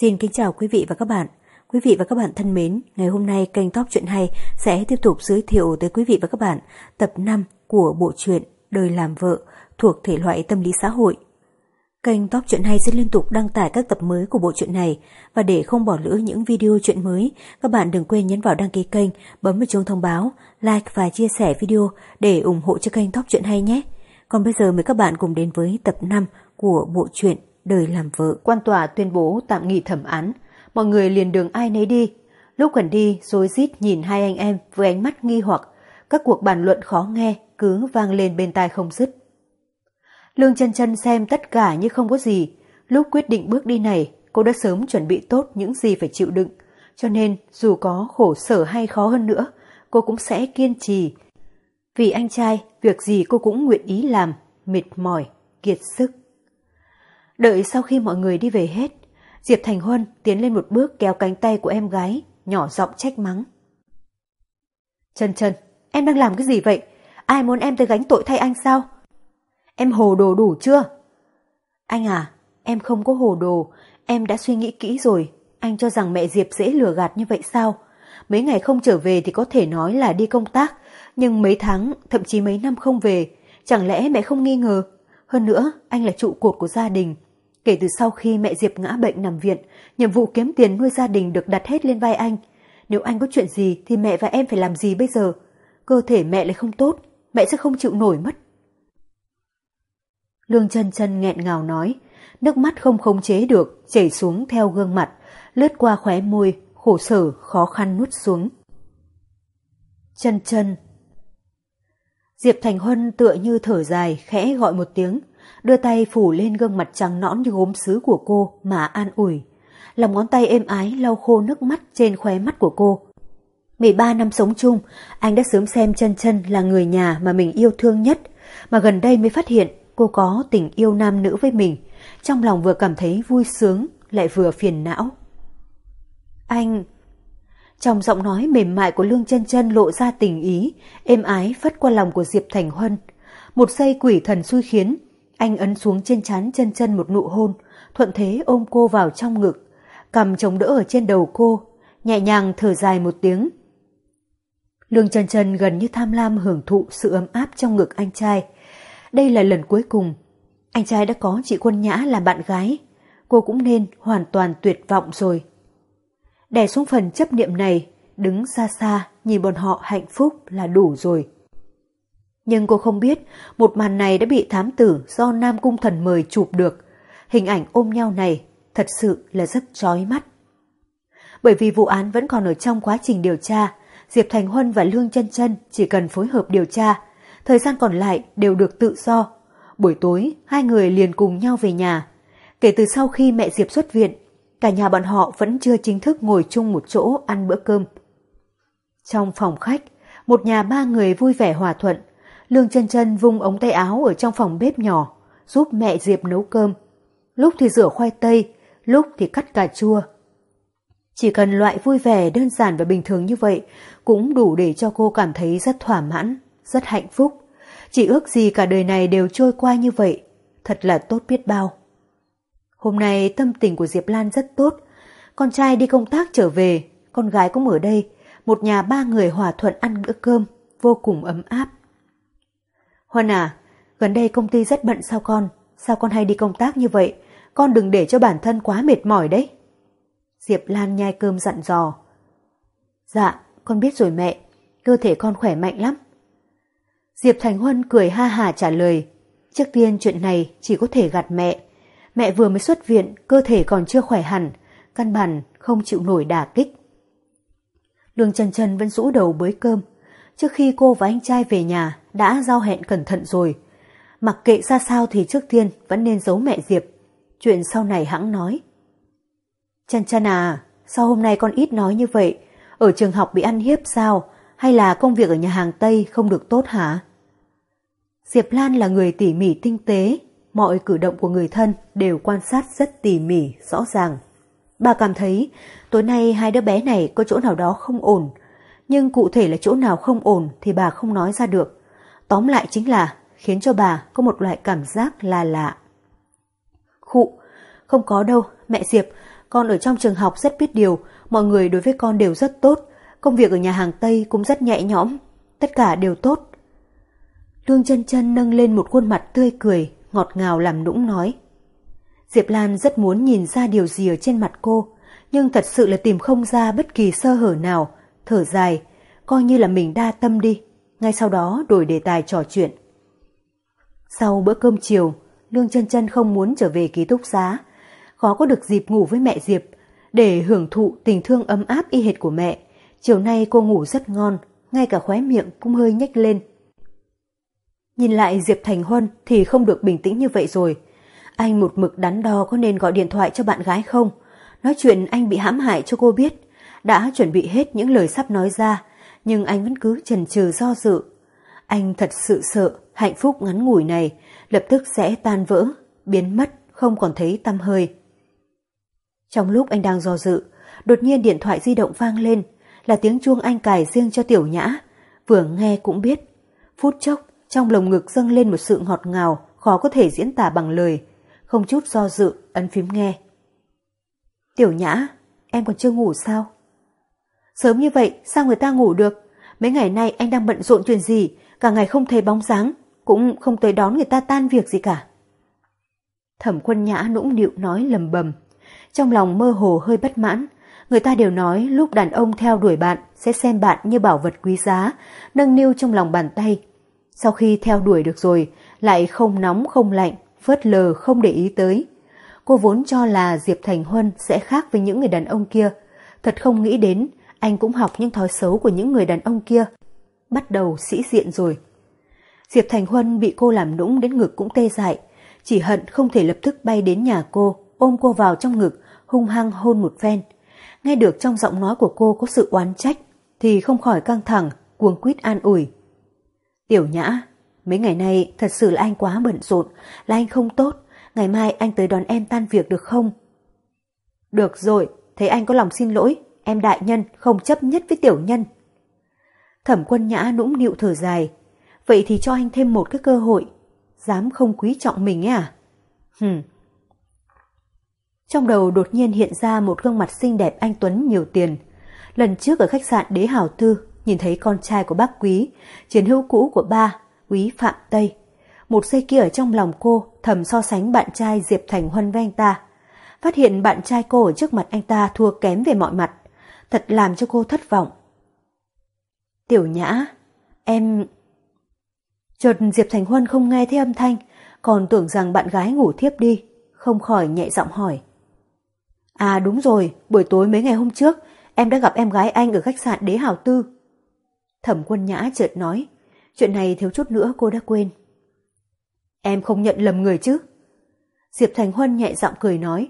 Xin kính chào quý vị và các bạn. Quý vị và các bạn thân mến, ngày hôm nay kênh Top Chuyện Hay sẽ tiếp tục giới thiệu tới quý vị và các bạn tập 5 của bộ truyện Đời làm vợ thuộc thể loại tâm lý xã hội. Kênh Top Chuyện Hay sẽ liên tục đăng tải các tập mới của bộ truyện này và để không bỏ lỡ những video chuyện mới, các bạn đừng quên nhấn vào đăng ký kênh, bấm vào chuông thông báo, like và chia sẻ video để ủng hộ cho kênh Top Chuyện Hay nhé. Còn bây giờ mời các bạn cùng đến với tập 5 của bộ truyện đời làm vợ. Quan tòa tuyên bố tạm nghỉ thẩm án, mọi người liền đường ai nấy đi. Lúc gần đi, rối rít nhìn hai anh em với ánh mắt nghi hoặc, các cuộc bàn luận khó nghe cứ vang lên bên tai không dứt. Lương chân chân xem tất cả như không có gì, lúc quyết định bước đi này, cô đã sớm chuẩn bị tốt những gì phải chịu đựng, cho nên dù có khổ sở hay khó hơn nữa, cô cũng sẽ kiên trì. Vì anh trai, việc gì cô cũng nguyện ý làm, mệt mỏi, kiệt sức. Đợi sau khi mọi người đi về hết, Diệp Thành Huân tiến lên một bước kéo cánh tay của em gái, nhỏ giọng trách mắng. Trần Trần, em đang làm cái gì vậy? Ai muốn em tới gánh tội thay anh sao? Em hồ đồ đủ chưa? Anh à, em không có hồ đồ, em đã suy nghĩ kỹ rồi. Anh cho rằng mẹ Diệp dễ lừa gạt như vậy sao? Mấy ngày không trở về thì có thể nói là đi công tác, nhưng mấy tháng, thậm chí mấy năm không về, chẳng lẽ mẹ không nghi ngờ? Hơn nữa, anh là trụ cột của gia đình, Kể từ sau khi mẹ Diệp ngã bệnh nằm viện, nhiệm vụ kiếm tiền nuôi gia đình được đặt hết lên vai anh. Nếu anh có chuyện gì thì mẹ và em phải làm gì bây giờ? Cơ thể mẹ lại không tốt, mẹ sẽ không chịu nổi mất. Lương chân chân nghẹn ngào nói, nước mắt không khống chế được, chảy xuống theo gương mặt, lướt qua khóe môi, khổ sở, khó khăn nuốt xuống. Chân chân. Diệp Thành Huân tựa như thở dài, khẽ gọi một tiếng, đưa tay phủ lên gương mặt trắng nõn như gốm sứ của cô mà an ủi. Lòng ngón tay êm ái lau khô nước mắt trên khóe mắt của cô. 13 năm sống chung, anh đã sớm xem chân chân là người nhà mà mình yêu thương nhất, mà gần đây mới phát hiện cô có tình yêu nam nữ với mình. Trong lòng vừa cảm thấy vui sướng, lại vừa phiền não. Anh... Trong giọng nói mềm mại của Lương chân chân lộ ra tình ý, êm ái phất qua lòng của Diệp Thành Huân. Một giây quỷ thần xui khiến, anh ấn xuống trên trán chân chân một nụ hôn, thuận thế ôm cô vào trong ngực, cầm chống đỡ ở trên đầu cô, nhẹ nhàng thở dài một tiếng. Lương chân chân gần như tham lam hưởng thụ sự ấm áp trong ngực anh trai. Đây là lần cuối cùng, anh trai đã có chị Quân Nhã làm bạn gái, cô cũng nên hoàn toàn tuyệt vọng rồi. Đè xuống phần chấp niệm này, đứng xa xa nhìn bọn họ hạnh phúc là đủ rồi. Nhưng cô không biết một màn này đã bị thám tử do Nam Cung Thần mời chụp được. Hình ảnh ôm nhau này thật sự là rất chói mắt. Bởi vì vụ án vẫn còn ở trong quá trình điều tra, Diệp Thành Huân và Lương chân chân chỉ cần phối hợp điều tra. Thời gian còn lại đều được tự do. Buổi tối, hai người liền cùng nhau về nhà. Kể từ sau khi mẹ Diệp xuất viện, cả nhà bọn họ vẫn chưa chính thức ngồi chung một chỗ ăn bữa cơm. Trong phòng khách, một nhà ba người vui vẻ hòa thuận, Lương chân chân vung ống tay áo ở trong phòng bếp nhỏ, giúp mẹ Diệp nấu cơm. Lúc thì rửa khoai tây, lúc thì cắt cà chua. Chỉ cần loại vui vẻ đơn giản và bình thường như vậy cũng đủ để cho cô cảm thấy rất thỏa mãn, rất hạnh phúc. Chỉ ước gì cả đời này đều trôi qua như vậy, thật là tốt biết bao. Hôm nay tâm tình của Diệp Lan rất tốt, con trai đi công tác trở về, con gái cũng ở đây, một nhà ba người hòa thuận ăn bữa cơm, vô cùng ấm áp. Huân à, gần đây công ty rất bận sao con? Sao con hay đi công tác như vậy? Con đừng để cho bản thân quá mệt mỏi đấy. Diệp Lan nhai cơm dặn dò. Dạ, con biết rồi mẹ, cơ thể con khỏe mạnh lắm. Diệp Thành Huân cười ha hà trả lời. Trước tiên chuyện này chỉ có thể gạt mẹ. Mẹ vừa mới xuất viện, cơ thể còn chưa khỏe hẳn, căn bản không chịu nổi đả kích. Lương Trần Trần vẫn rũ đầu bới cơm. Trước khi cô và anh trai về nhà, đã giao hẹn cẩn thận rồi. Mặc kệ ra sao thì trước tiên vẫn nên giấu mẹ Diệp. Chuyện sau này hãng nói. Chăn chăn à, sao hôm nay con ít nói như vậy? Ở trường học bị ăn hiếp sao? Hay là công việc ở nhà hàng Tây không được tốt hả? Diệp Lan là người tỉ mỉ tinh tế, mọi cử động của người thân đều quan sát rất tỉ mỉ, rõ ràng. Bà cảm thấy tối nay hai đứa bé này có chỗ nào đó không ổn, nhưng cụ thể là chỗ nào không ổn thì bà không nói ra được. Tóm lại chính là khiến cho bà có một loại cảm giác là lạ. Khụ, không có đâu, mẹ Diệp, con ở trong trường học rất biết điều, mọi người đối với con đều rất tốt, công việc ở nhà hàng Tây cũng rất nhẹ nhõm, tất cả đều tốt. Lương chân chân nâng lên một khuôn mặt tươi cười, ngọt ngào làm nũng nói. Diệp Lan rất muốn nhìn ra điều gì ở trên mặt cô, nhưng thật sự là tìm không ra bất kỳ sơ hở nào, thở dài, coi như là mình đa tâm đi, ngay sau đó đổi đề tài trò chuyện. Sau bữa cơm chiều, Lương chân chân không muốn trở về ký túc xá, khó có được dịp ngủ với mẹ Diệp, để hưởng thụ tình thương ấm áp y hệt của mẹ. Chiều nay cô ngủ rất ngon, ngay cả khóe miệng cũng hơi nhếch lên. Nhìn lại Diệp Thành Huân thì không được bình tĩnh như vậy rồi. Anh một mực đắn đo có nên gọi điện thoại cho bạn gái không? Nói chuyện anh bị hãm hại cho cô biết. Đã chuẩn bị hết những lời sắp nói ra, nhưng anh vẫn cứ chần chừ do dự. Anh thật sự sợ hạnh phúc ngắn ngủi này lập tức sẽ tan vỡ, biến mất, không còn thấy tăm hơi. Trong lúc anh đang do dự, đột nhiên điện thoại di động vang lên, là tiếng chuông anh cài riêng cho tiểu nhã. Vừa nghe cũng biết. Phút chốc, trong lồng ngực dâng lên một sự ngọt ngào, khó có thể diễn tả bằng lời. Không chút do dự, ấn phím nghe. Tiểu nhã, em còn chưa ngủ sao? Sớm như vậy, sao người ta ngủ được? Mấy ngày nay anh đang bận rộn chuyện gì, cả ngày không thấy bóng dáng, cũng không tới đón người ta tan việc gì cả. Thẩm quân nhã nũng nịu nói lầm bầm, trong lòng mơ hồ hơi bất mãn. Người ta đều nói lúc đàn ông theo đuổi bạn sẽ xem bạn như bảo vật quý giá, nâng niu trong lòng bàn tay. Sau khi theo đuổi được rồi, lại không nóng không lạnh, phớt lờ không để ý tới. Cô vốn cho là Diệp Thành Huân sẽ khác với những người đàn ông kia. Thật không nghĩ đến, anh cũng học những thói xấu của những người đàn ông kia. Bắt đầu sĩ diện rồi. Diệp Thành Huân bị cô làm nũng đến ngực cũng tê dại, chỉ hận không thể lập tức bay đến nhà cô, ôm cô vào trong ngực, hung hăng hôn một phen. Nghe được trong giọng nói của cô có sự oán trách, thì không khỏi căng thẳng, cuồng quýt an ủi. Tiểu nhã, mấy ngày nay thật sự là anh quá bận rộn, là anh không tốt, ngày mai anh tới đón em tan việc được không? Được rồi, thấy anh có lòng xin lỗi, em đại nhân không chấp nhất với tiểu nhân. Thẩm quân nhã nũng nịu thở dài, vậy thì cho anh thêm một cái cơ hội, dám không quý trọng mình ấy à? Hừm. Trong đầu đột nhiên hiện ra một gương mặt xinh đẹp anh Tuấn nhiều tiền. Lần trước ở khách sạn Đế Hảo Tư, nhìn thấy con trai của bác Quý, chiến hữu cũ của ba, Quý Phạm Tây. Một giây kia ở trong lòng cô thầm so sánh bạn trai Diệp Thành Huân với anh ta. Phát hiện bạn trai cô ở trước mặt anh ta thua kém về mọi mặt. Thật làm cho cô thất vọng. Tiểu Nhã, em... Chợt Diệp Thành Huân không nghe thấy âm thanh, còn tưởng rằng bạn gái ngủ thiếp đi, không khỏi nhẹ giọng hỏi. À đúng rồi, buổi tối mấy ngày hôm trước, em đã gặp em gái anh ở khách sạn Đế Hào Tư. Thẩm quân nhã chợt nói, chuyện này thiếu chút nữa cô đã quên. Em không nhận lầm người chứ? Diệp Thành Huân nhẹ giọng cười nói,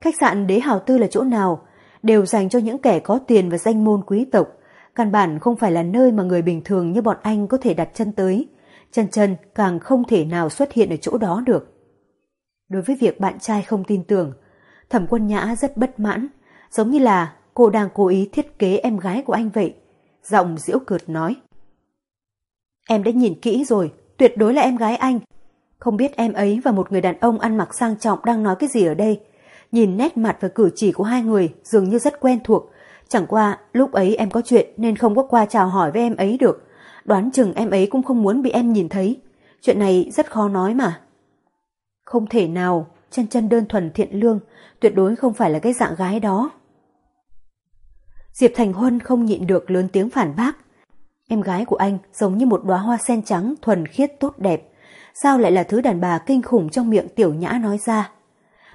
khách sạn Đế Hào Tư là chỗ nào, đều dành cho những kẻ có tiền và danh môn quý tộc, căn bản không phải là nơi mà người bình thường như bọn anh có thể đặt chân tới, chân chân càng không thể nào xuất hiện ở chỗ đó được. Đối với việc bạn trai không tin tưởng, Thẩm quân nhã rất bất mãn, giống như là cô đang cố ý thiết kế em gái của anh vậy. Giọng diễu cợt nói. Em đã nhìn kỹ rồi, tuyệt đối là em gái anh. Không biết em ấy và một người đàn ông ăn mặc sang trọng đang nói cái gì ở đây. Nhìn nét mặt và cử chỉ của hai người dường như rất quen thuộc. Chẳng qua lúc ấy em có chuyện nên không có qua chào hỏi với em ấy được. Đoán chừng em ấy cũng không muốn bị em nhìn thấy. Chuyện này rất khó nói mà. Không thể nào, chân chân đơn thuần thiện lương, tuyệt đối không phải là cái dạng gái đó. Diệp Thành Huân không nhịn được lớn tiếng phản bác. Em gái của anh giống như một đóa hoa sen trắng thuần khiết tốt đẹp, sao lại là thứ đàn bà kinh khủng trong miệng tiểu nhã nói ra.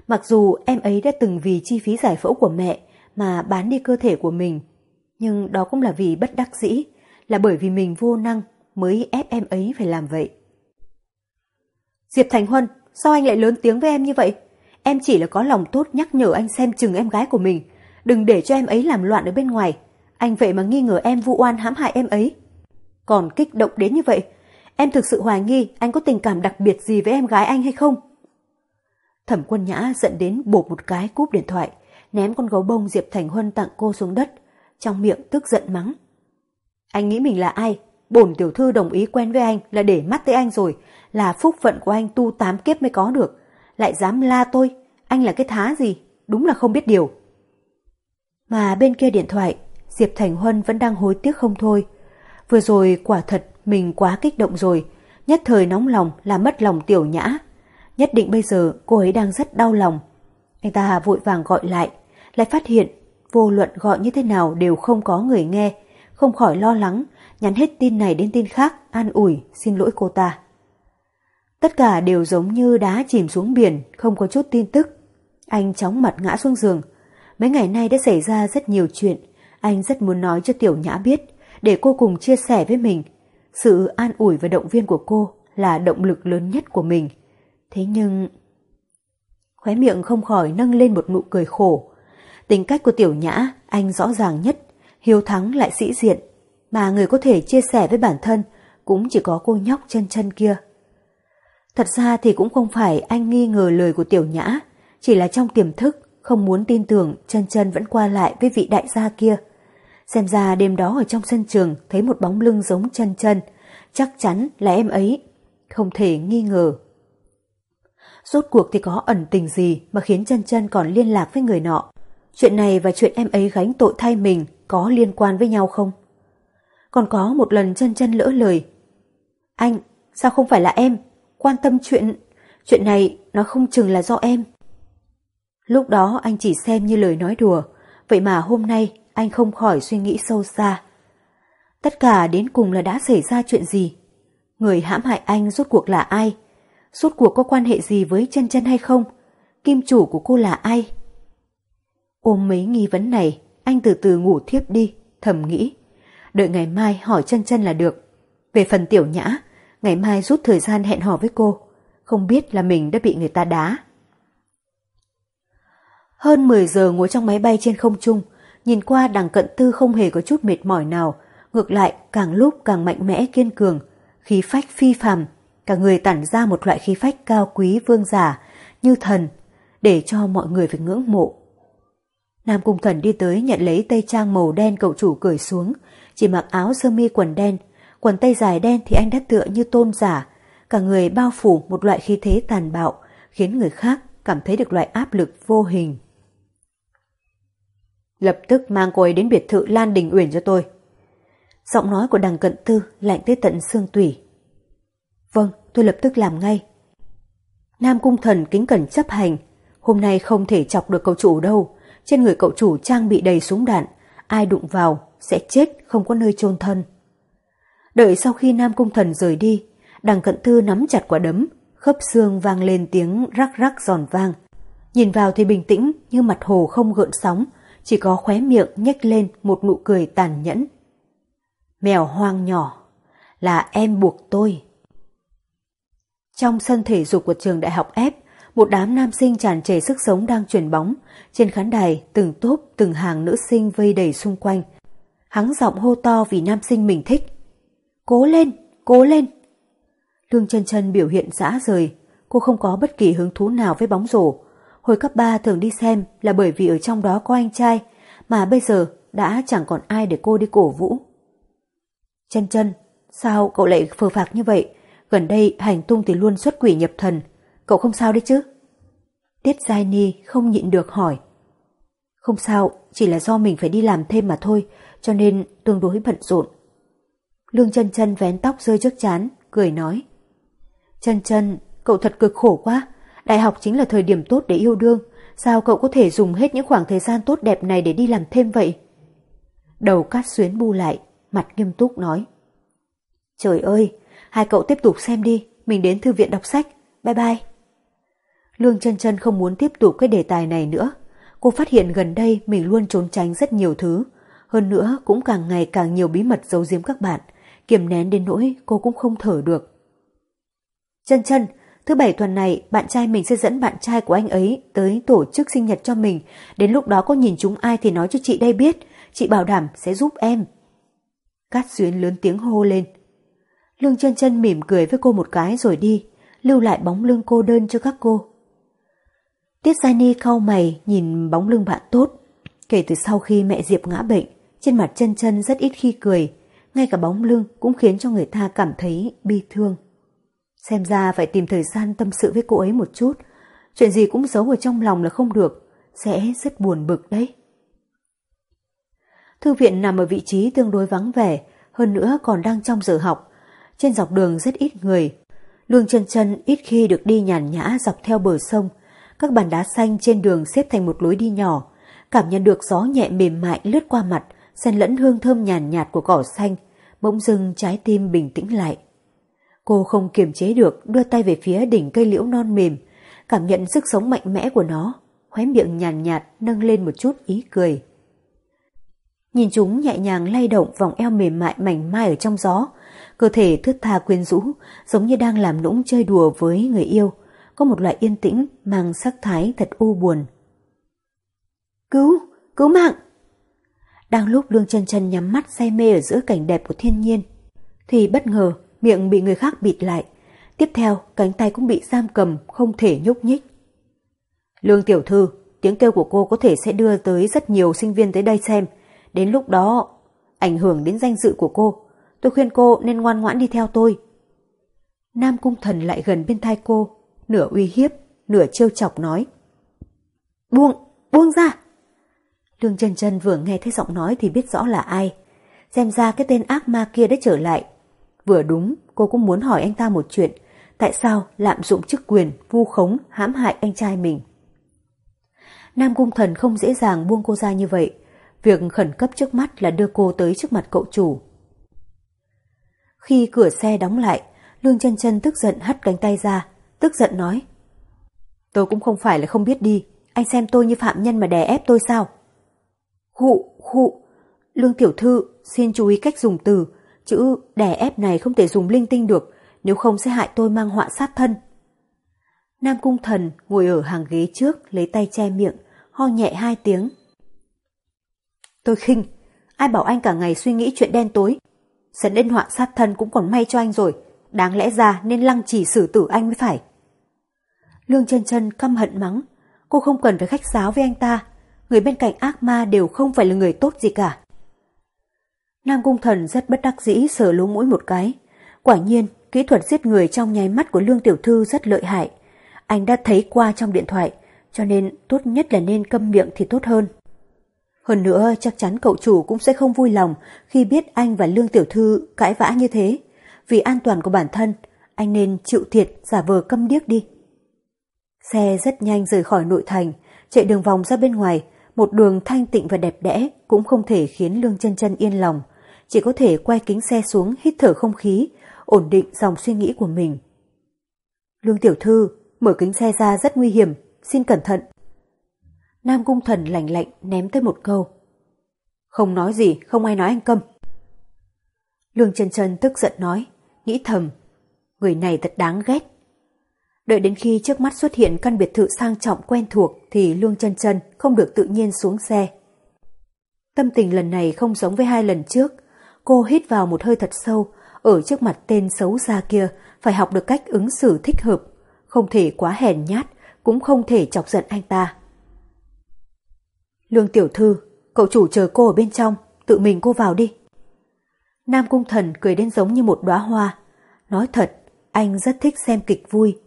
Mặc dù em ấy đã từng vì chi phí giải phẫu của mẹ mà bán đi cơ thể của mình, nhưng đó cũng là vì bất đắc dĩ, là bởi vì mình vô năng mới ép em ấy phải làm vậy. Diệp Thành Huân, sao anh lại lớn tiếng với em như vậy? Em chỉ là có lòng tốt nhắc nhở anh xem chừng em gái của mình, đừng để cho em ấy làm loạn ở bên ngoài. Anh vậy mà nghi ngờ em vu oan hãm hại em ấy. Còn kích động đến như vậy, em thực sự hoài nghi anh có tình cảm đặc biệt gì với em gái anh hay không? Thẩm quân nhã giận đến bột một cái cúp điện thoại, ném con gấu bông Diệp Thành Huân tặng cô xuống đất, trong miệng tức giận mắng. Anh nghĩ mình là ai? Bổn tiểu thư đồng ý quen với anh là để mắt tới anh rồi, là phúc phận của anh tu tám kiếp mới có được lại dám la tôi, anh là cái thá gì? đúng là không biết điều. Mà bên kia điện thoại, Diệp Thành Huân vẫn đang hối tiếc không thôi. Vừa rồi quả thật mình quá kích động rồi, nhất thời nóng lòng là mất lòng tiểu nhã. Nhất định bây giờ cô ấy đang rất đau lòng. Anh ta vội vàng gọi lại, lại phát hiện vô luận gọi như thế nào đều không có người nghe, không khỏi lo lắng, nhắn hết tin này đến tin khác, an ủi, xin lỗi cô ta. Tất cả đều giống như đá chìm xuống biển, không có chút tin tức. Anh chóng mặt ngã xuống giường. Mấy ngày nay đã xảy ra rất nhiều chuyện, anh rất muốn nói cho Tiểu Nhã biết, để cô cùng chia sẻ với mình. Sự an ủi và động viên của cô là động lực lớn nhất của mình. Thế nhưng... Khóe miệng không khỏi nâng lên một nụ cười khổ. Tính cách của Tiểu Nhã, anh rõ ràng nhất, hiếu thắng lại sĩ diện, mà người có thể chia sẻ với bản thân cũng chỉ có cô nhóc chân chân kia. Thật ra thì cũng không phải anh nghi ngờ lời của Tiểu Nhã, chỉ là trong tiềm thức không muốn tin tưởng chân chân vẫn qua lại với vị đại gia kia. Xem ra đêm đó ở trong sân trường thấy một bóng lưng giống chân chân, chắc chắn là em ấy, không thể nghi ngờ. Rốt cuộc thì có ẩn tình gì mà khiến chân chân còn liên lạc với người nọ? Chuyện này và chuyện em ấy gánh tội thay mình có liên quan với nhau không? Còn có một lần chân chân lỡ lời. Anh, sao không phải là em? Quan tâm chuyện... Chuyện này nó không chừng là do em. Lúc đó anh chỉ xem như lời nói đùa, vậy mà hôm nay anh không khỏi suy nghĩ sâu xa. Tất cả đến cùng là đã xảy ra chuyện gì? Người hãm hại anh rốt cuộc là ai? Suốt cuộc có quan hệ gì với chân chân hay không? Kim chủ của cô là ai? Ôm mấy nghi vấn này, anh từ từ ngủ thiếp đi, thầm nghĩ. Đợi ngày mai hỏi chân chân là được. Về phần tiểu nhã, ngày mai rút thời gian hẹn hò với cô. Không biết là mình đã bị người ta đá. Hơn 10 giờ ngồi trong máy bay trên không trung, nhìn qua đằng cận tư không hề có chút mệt mỏi nào, ngược lại càng lúc càng mạnh mẽ kiên cường, khí phách phi phàm, cả người tản ra một loại khí phách cao quý vương giả, như thần, để cho mọi người phải ngưỡng mộ. Nam Cung Thần đi tới nhận lấy tây trang màu đen cậu chủ cởi xuống, chỉ mặc áo sơ mi quần đen, quần tây dài đen thì anh đã tựa như tôn giả, cả người bao phủ một loại khí thế tàn bạo, khiến người khác cảm thấy được loại áp lực vô hình. Lập tức mang cô ấy đến biệt thự Lan Đình Uyển cho tôi. Giọng nói của đằng cận tư lạnh tới tận xương tủy. Vâng, tôi lập tức làm ngay. Nam Cung Thần kính cẩn chấp hành. Hôm nay không thể chọc được cậu chủ đâu. Trên người cậu chủ trang bị đầy súng đạn. Ai đụng vào sẽ chết không có nơi chôn thân. Đợi sau khi Nam Cung Thần rời đi, đằng cận thư nắm chặt quả đấm, khớp xương vang lên tiếng rắc rắc giòn vang. Nhìn vào thì bình tĩnh như mặt hồ không gợn sóng, chỉ có khóe miệng nhếch lên một nụ cười tàn nhẫn. Mèo hoang nhỏ, là em buộc tôi. Trong sân thể dục của trường đại học F, một đám nam sinh tràn trề sức sống đang chuyển bóng. Trên khán đài, từng tốp, từng hàng nữ sinh vây đầy xung quanh. Hắng giọng hô to vì nam sinh mình thích. Cố lên, cố lên. Lương chân chân biểu hiện dã rời. Cô không có bất kỳ hứng thú nào với bóng rổ. Hồi cấp 3 thường đi xem là bởi vì ở trong đó có anh trai, mà bây giờ đã chẳng còn ai để cô đi cổ vũ. Chân chân, sao cậu lại phờ phạc như vậy? Gần đây hành tung thì luôn xuất quỷ nhập thần. Cậu không sao đấy chứ? Tiết Giai Ni không nhịn được hỏi. Không sao, chỉ là do mình phải đi làm thêm mà thôi, cho nên tương đối bận rộn. Lương chân chân vén tóc rơi trước chán, cười nói. Chân chân, cậu thật cực khổ quá, Đại học chính là thời điểm tốt để yêu đương, sao cậu có thể dùng hết những khoảng thời gian tốt đẹp này để đi làm thêm vậy? Đầu cát xuyến bu lại, mặt nghiêm túc nói. Trời ơi, hai cậu tiếp tục xem đi, mình đến thư viện đọc sách, bye bye. Lương chân chân không muốn tiếp tục cái đề tài này nữa. Cô phát hiện gần đây mình luôn trốn tránh rất nhiều thứ. Hơn nữa cũng càng ngày càng nhiều bí mật giấu giếm các bạn. Kiềm nén đến nỗi cô cũng không thở được. Chân chân, Thứ bảy tuần này, bạn trai mình sẽ dẫn bạn trai của anh ấy tới tổ chức sinh nhật cho mình. Đến lúc đó có nhìn chúng ai thì nói cho chị đây biết. Chị bảo đảm sẽ giúp em. Cát Xuyến lớn tiếng hô lên. Lương chân chân mỉm cười với cô một cái rồi đi, lưu lại bóng lưng cô đơn cho các cô. Tiết Giai Ni cau mày nhìn bóng lưng bạn tốt. Kể từ sau khi mẹ Diệp ngã bệnh, trên mặt chân chân rất ít khi cười, ngay cả bóng lưng cũng khiến cho người ta cảm thấy bi thương. Xem ra phải tìm thời gian tâm sự với cô ấy một chút. Chuyện gì cũng giấu ở trong lòng là không được. sẽ rất buồn bực đấy. Thư viện nằm ở vị trí tương đối vắng vẻ, hơn nữa còn đang trong giờ học. Trên dọc đường rất ít người. Lương chân chân ít khi được đi nhàn nhã dọc theo bờ sông. Các bàn đá xanh trên đường xếp thành một lối đi nhỏ. Cảm nhận được gió nhẹ mềm mại lướt qua mặt, xen lẫn hương thơm nhàn nhạt của cỏ xanh. Bỗng dưng trái tim bình tĩnh lại. Cô không kiềm chế được đưa tay về phía đỉnh cây liễu non mềm, cảm nhận sức sống mạnh mẽ của nó, khóe miệng nhàn nhạt, nhạt nâng lên một chút ý cười. Nhìn chúng nhẹ nhàng lay động vòng eo mềm mại mảnh mai ở trong gió, cơ thể thướt tha quyến rũ, giống như đang làm nũng chơi đùa với người yêu, có một loại yên tĩnh mang sắc thái thật u buồn. Cứu, cứu mạng! Đang lúc Lương chân chân nhắm mắt say mê ở giữa cảnh đẹp của thiên nhiên, thì bất ngờ miệng bị người khác bịt lại. Tiếp theo, cánh tay cũng bị giam cầm, không thể nhúc nhích. Lương tiểu thư, tiếng kêu của cô có thể sẽ đưa tới rất nhiều sinh viên tới đây xem. Đến lúc đó, ảnh hưởng đến danh dự của cô. Tôi khuyên cô nên ngoan ngoãn đi theo tôi. Nam Cung Thần lại gần bên thai cô, nửa uy hiếp, nửa trêu chọc nói. Buông, buông ra! Lương chân chân vừa nghe thấy giọng nói thì biết rõ là ai. Xem ra cái tên ác ma kia đã trở lại. Vừa đúng, cô cũng muốn hỏi anh ta một chuyện. Tại sao lạm dụng chức quyền, vu khống, hãm hại anh trai mình? Nam Cung Thần không dễ dàng buông cô ra như vậy. Việc khẩn cấp trước mắt là đưa cô tới trước mặt cậu chủ. Khi cửa xe đóng lại, Lương chân chân tức giận hất cánh tay ra, tức giận nói. Tôi cũng không phải là không biết đi, anh xem tôi như phạm nhân mà đè ép tôi sao? Khụ, khụ, Lương tiểu thư, xin chú ý cách dùng từ, chữ đè ép này không thể dùng linh tinh được, nếu không sẽ hại tôi mang họa sát thân. Nam Cung Thần ngồi ở hàng ghế trước lấy tay che miệng, ho nhẹ hai tiếng. Tôi khinh, ai bảo anh cả ngày suy nghĩ chuyện đen tối. Sấn đến họa sát thân cũng còn may cho anh rồi, đáng lẽ ra nên lăng trì xử tử anh mới phải. Lương chân chân căm hận mắng, cô không cần phải khách sáo với anh ta, người bên cạnh ác ma đều không phải là người tốt gì cả. Nam Cung Thần rất bất đắc dĩ sờ lỗ mũi một cái. Quả nhiên, kỹ thuật giết người trong nháy mắt của Lương Tiểu Thư rất lợi hại. Anh đã thấy qua trong điện thoại, cho nên tốt nhất là nên câm miệng thì tốt hơn. Hơn nữa, chắc chắn cậu chủ cũng sẽ không vui lòng khi biết anh và Lương Tiểu Thư cãi vã như thế. Vì an toàn của bản thân, anh nên chịu thiệt giả vờ câm điếc đi. Xe rất nhanh rời khỏi nội thành, chạy đường vòng ra bên ngoài, một đường thanh tịnh và đẹp đẽ cũng không thể khiến Lương chân chân yên lòng, chỉ có thể quay kính xe xuống hít thở không khí, ổn định dòng suy nghĩ của mình. Lương tiểu thư, mở kính xe ra rất nguy hiểm, xin cẩn thận. Nam cung thần lạnh lạnh ném tới một câu. Không nói gì, không ai nói anh câm. Lương chân chân tức giận nói, nghĩ thầm, người này thật đáng ghét. Đợi đến khi trước mắt xuất hiện căn biệt thự sang trọng quen thuộc thì Lương chân chân không được tự nhiên xuống xe. Tâm tình lần này không giống với hai lần trước, Cô hít vào một hơi thật sâu, ở trước mặt tên xấu xa kia phải học được cách ứng xử thích hợp, không thể quá hèn nhát, cũng không thể chọc giận anh ta. Lương tiểu thư, cậu chủ chờ cô ở bên trong, tự mình cô vào đi. Nam Cung Thần cười đến giống như một đóa hoa. Nói thật, anh rất thích xem kịch vui.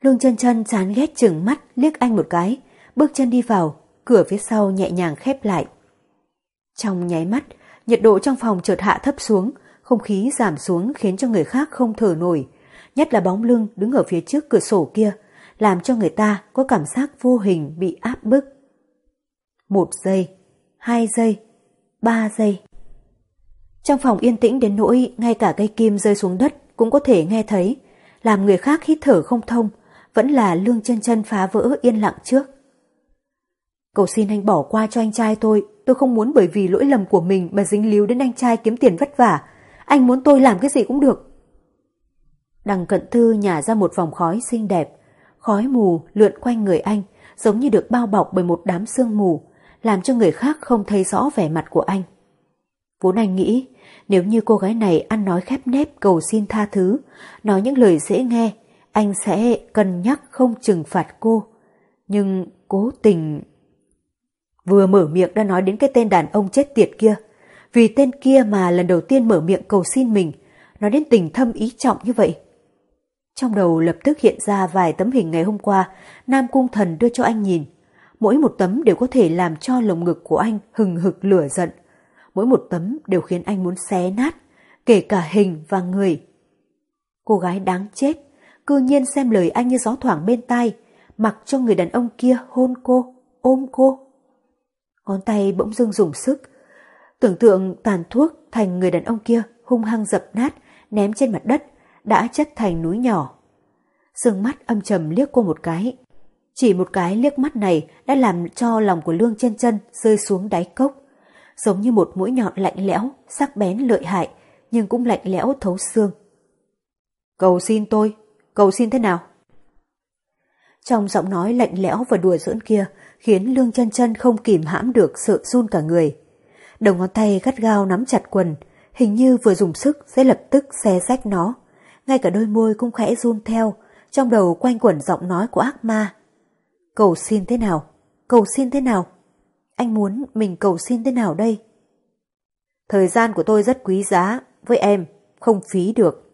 Lương chân chân chán ghét chừng mắt liếc anh một cái, bước chân đi vào, cửa phía sau nhẹ nhàng khép lại. Trong nháy mắt, Nhiệt độ trong phòng chợt hạ thấp xuống, không khí giảm xuống khiến cho người khác không thở nổi. Nhất là bóng lưng đứng ở phía trước cửa sổ kia, làm cho người ta có cảm giác vô hình bị áp bức. Một giây, hai giây, ba giây. Trong phòng yên tĩnh đến nỗi ngay cả cây kim rơi xuống đất cũng có thể nghe thấy, làm người khác hít thở không thông, vẫn là lương chân chân phá vỡ yên lặng trước. Cầu xin anh bỏ qua cho anh trai tôi, tôi không muốn bởi vì lỗi lầm của mình mà dính líu đến anh trai kiếm tiền vất vả. Anh muốn tôi làm cái gì cũng được. Đằng cận thư nhả ra một vòng khói xinh đẹp. Khói mù lượn quanh người anh, giống như được bao bọc bởi một đám sương mù, làm cho người khác không thấy rõ vẻ mặt của anh. Vốn anh nghĩ, nếu như cô gái này ăn nói khép nép cầu xin tha thứ, nói những lời dễ nghe, anh sẽ cân nhắc không trừng phạt cô. Nhưng cố tình Vừa mở miệng đã nói đến cái tên đàn ông chết tiệt kia. Vì tên kia mà lần đầu tiên mở miệng cầu xin mình, nói đến tình thâm ý trọng như vậy. Trong đầu lập tức hiện ra vài tấm hình ngày hôm qua Nam Cung Thần đưa cho anh nhìn mỗi một tấm đều có thể làm cho lồng ngực của anh hừng hực lửa giận. Mỗi một tấm đều khiến anh muốn xé nát, kể cả hình và người. Cô gái đáng chết, cư nhiên xem lời anh như gió thoảng bên tai, mặc cho người đàn ông kia hôn cô, ôm cô. Ngón tay bỗng dưng dùng sức, tưởng tượng tàn thuốc thành người đàn ông kia hung hăng dập nát, ném trên mặt đất, đã chất thành núi nhỏ. Sương mắt âm trầm liếc cô một cái. Chỉ một cái liếc mắt này đã làm cho lòng của Lương chân chân rơi xuống đáy cốc. Giống như một mũi nhọn lạnh lẽo, sắc bén lợi hại, nhưng cũng lạnh lẽo thấu xương. Cầu xin tôi, cầu xin thế nào? Trong giọng nói lạnh lẽo và đùa giỡn kia khiến Lương chân chân không kìm hãm được sợ run cả người. Đầu ngón tay gắt gao nắm chặt quần, hình như vừa dùng sức sẽ lập tức xé rách nó. Ngay cả đôi môi cũng khẽ run theo, trong đầu quanh quẩn giọng nói của ác ma. Cầu xin thế nào? Cầu xin thế nào? Anh muốn mình cầu xin thế nào đây? Thời gian của tôi rất quý giá, với em, không phí được.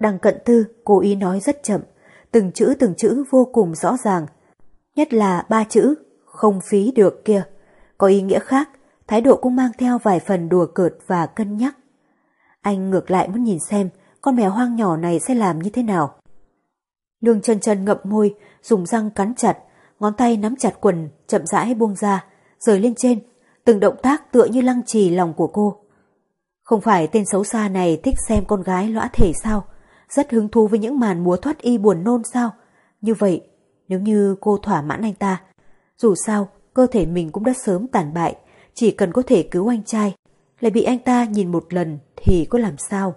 Đằng cận tư, cố ý nói rất chậm, từng chữ từng chữ vô cùng rõ ràng. Nhất là ba chữ, không phí được kia. Có ý nghĩa khác, thái độ cũng mang theo vài phần đùa cợt và cân nhắc. Anh ngược lại muốn nhìn xem con mèo hoang nhỏ này sẽ làm như thế nào. Lương chân chân ngậm môi, dùng răng cắn chặt, ngón tay nắm chặt quần, chậm rãi buông ra, rời lên trên, từng động tác tựa như lăng trì lòng của cô. Không phải tên xấu xa này thích xem con gái lõa thể sao, rất hứng thú với những màn múa thoát y buồn nôn sao. Như vậy, nếu như cô thỏa mãn anh ta, dù sao, cơ thể mình cũng đã sớm tàn bại, chỉ cần có thể cứu anh trai, lại bị anh ta nhìn một lần thì có làm sao.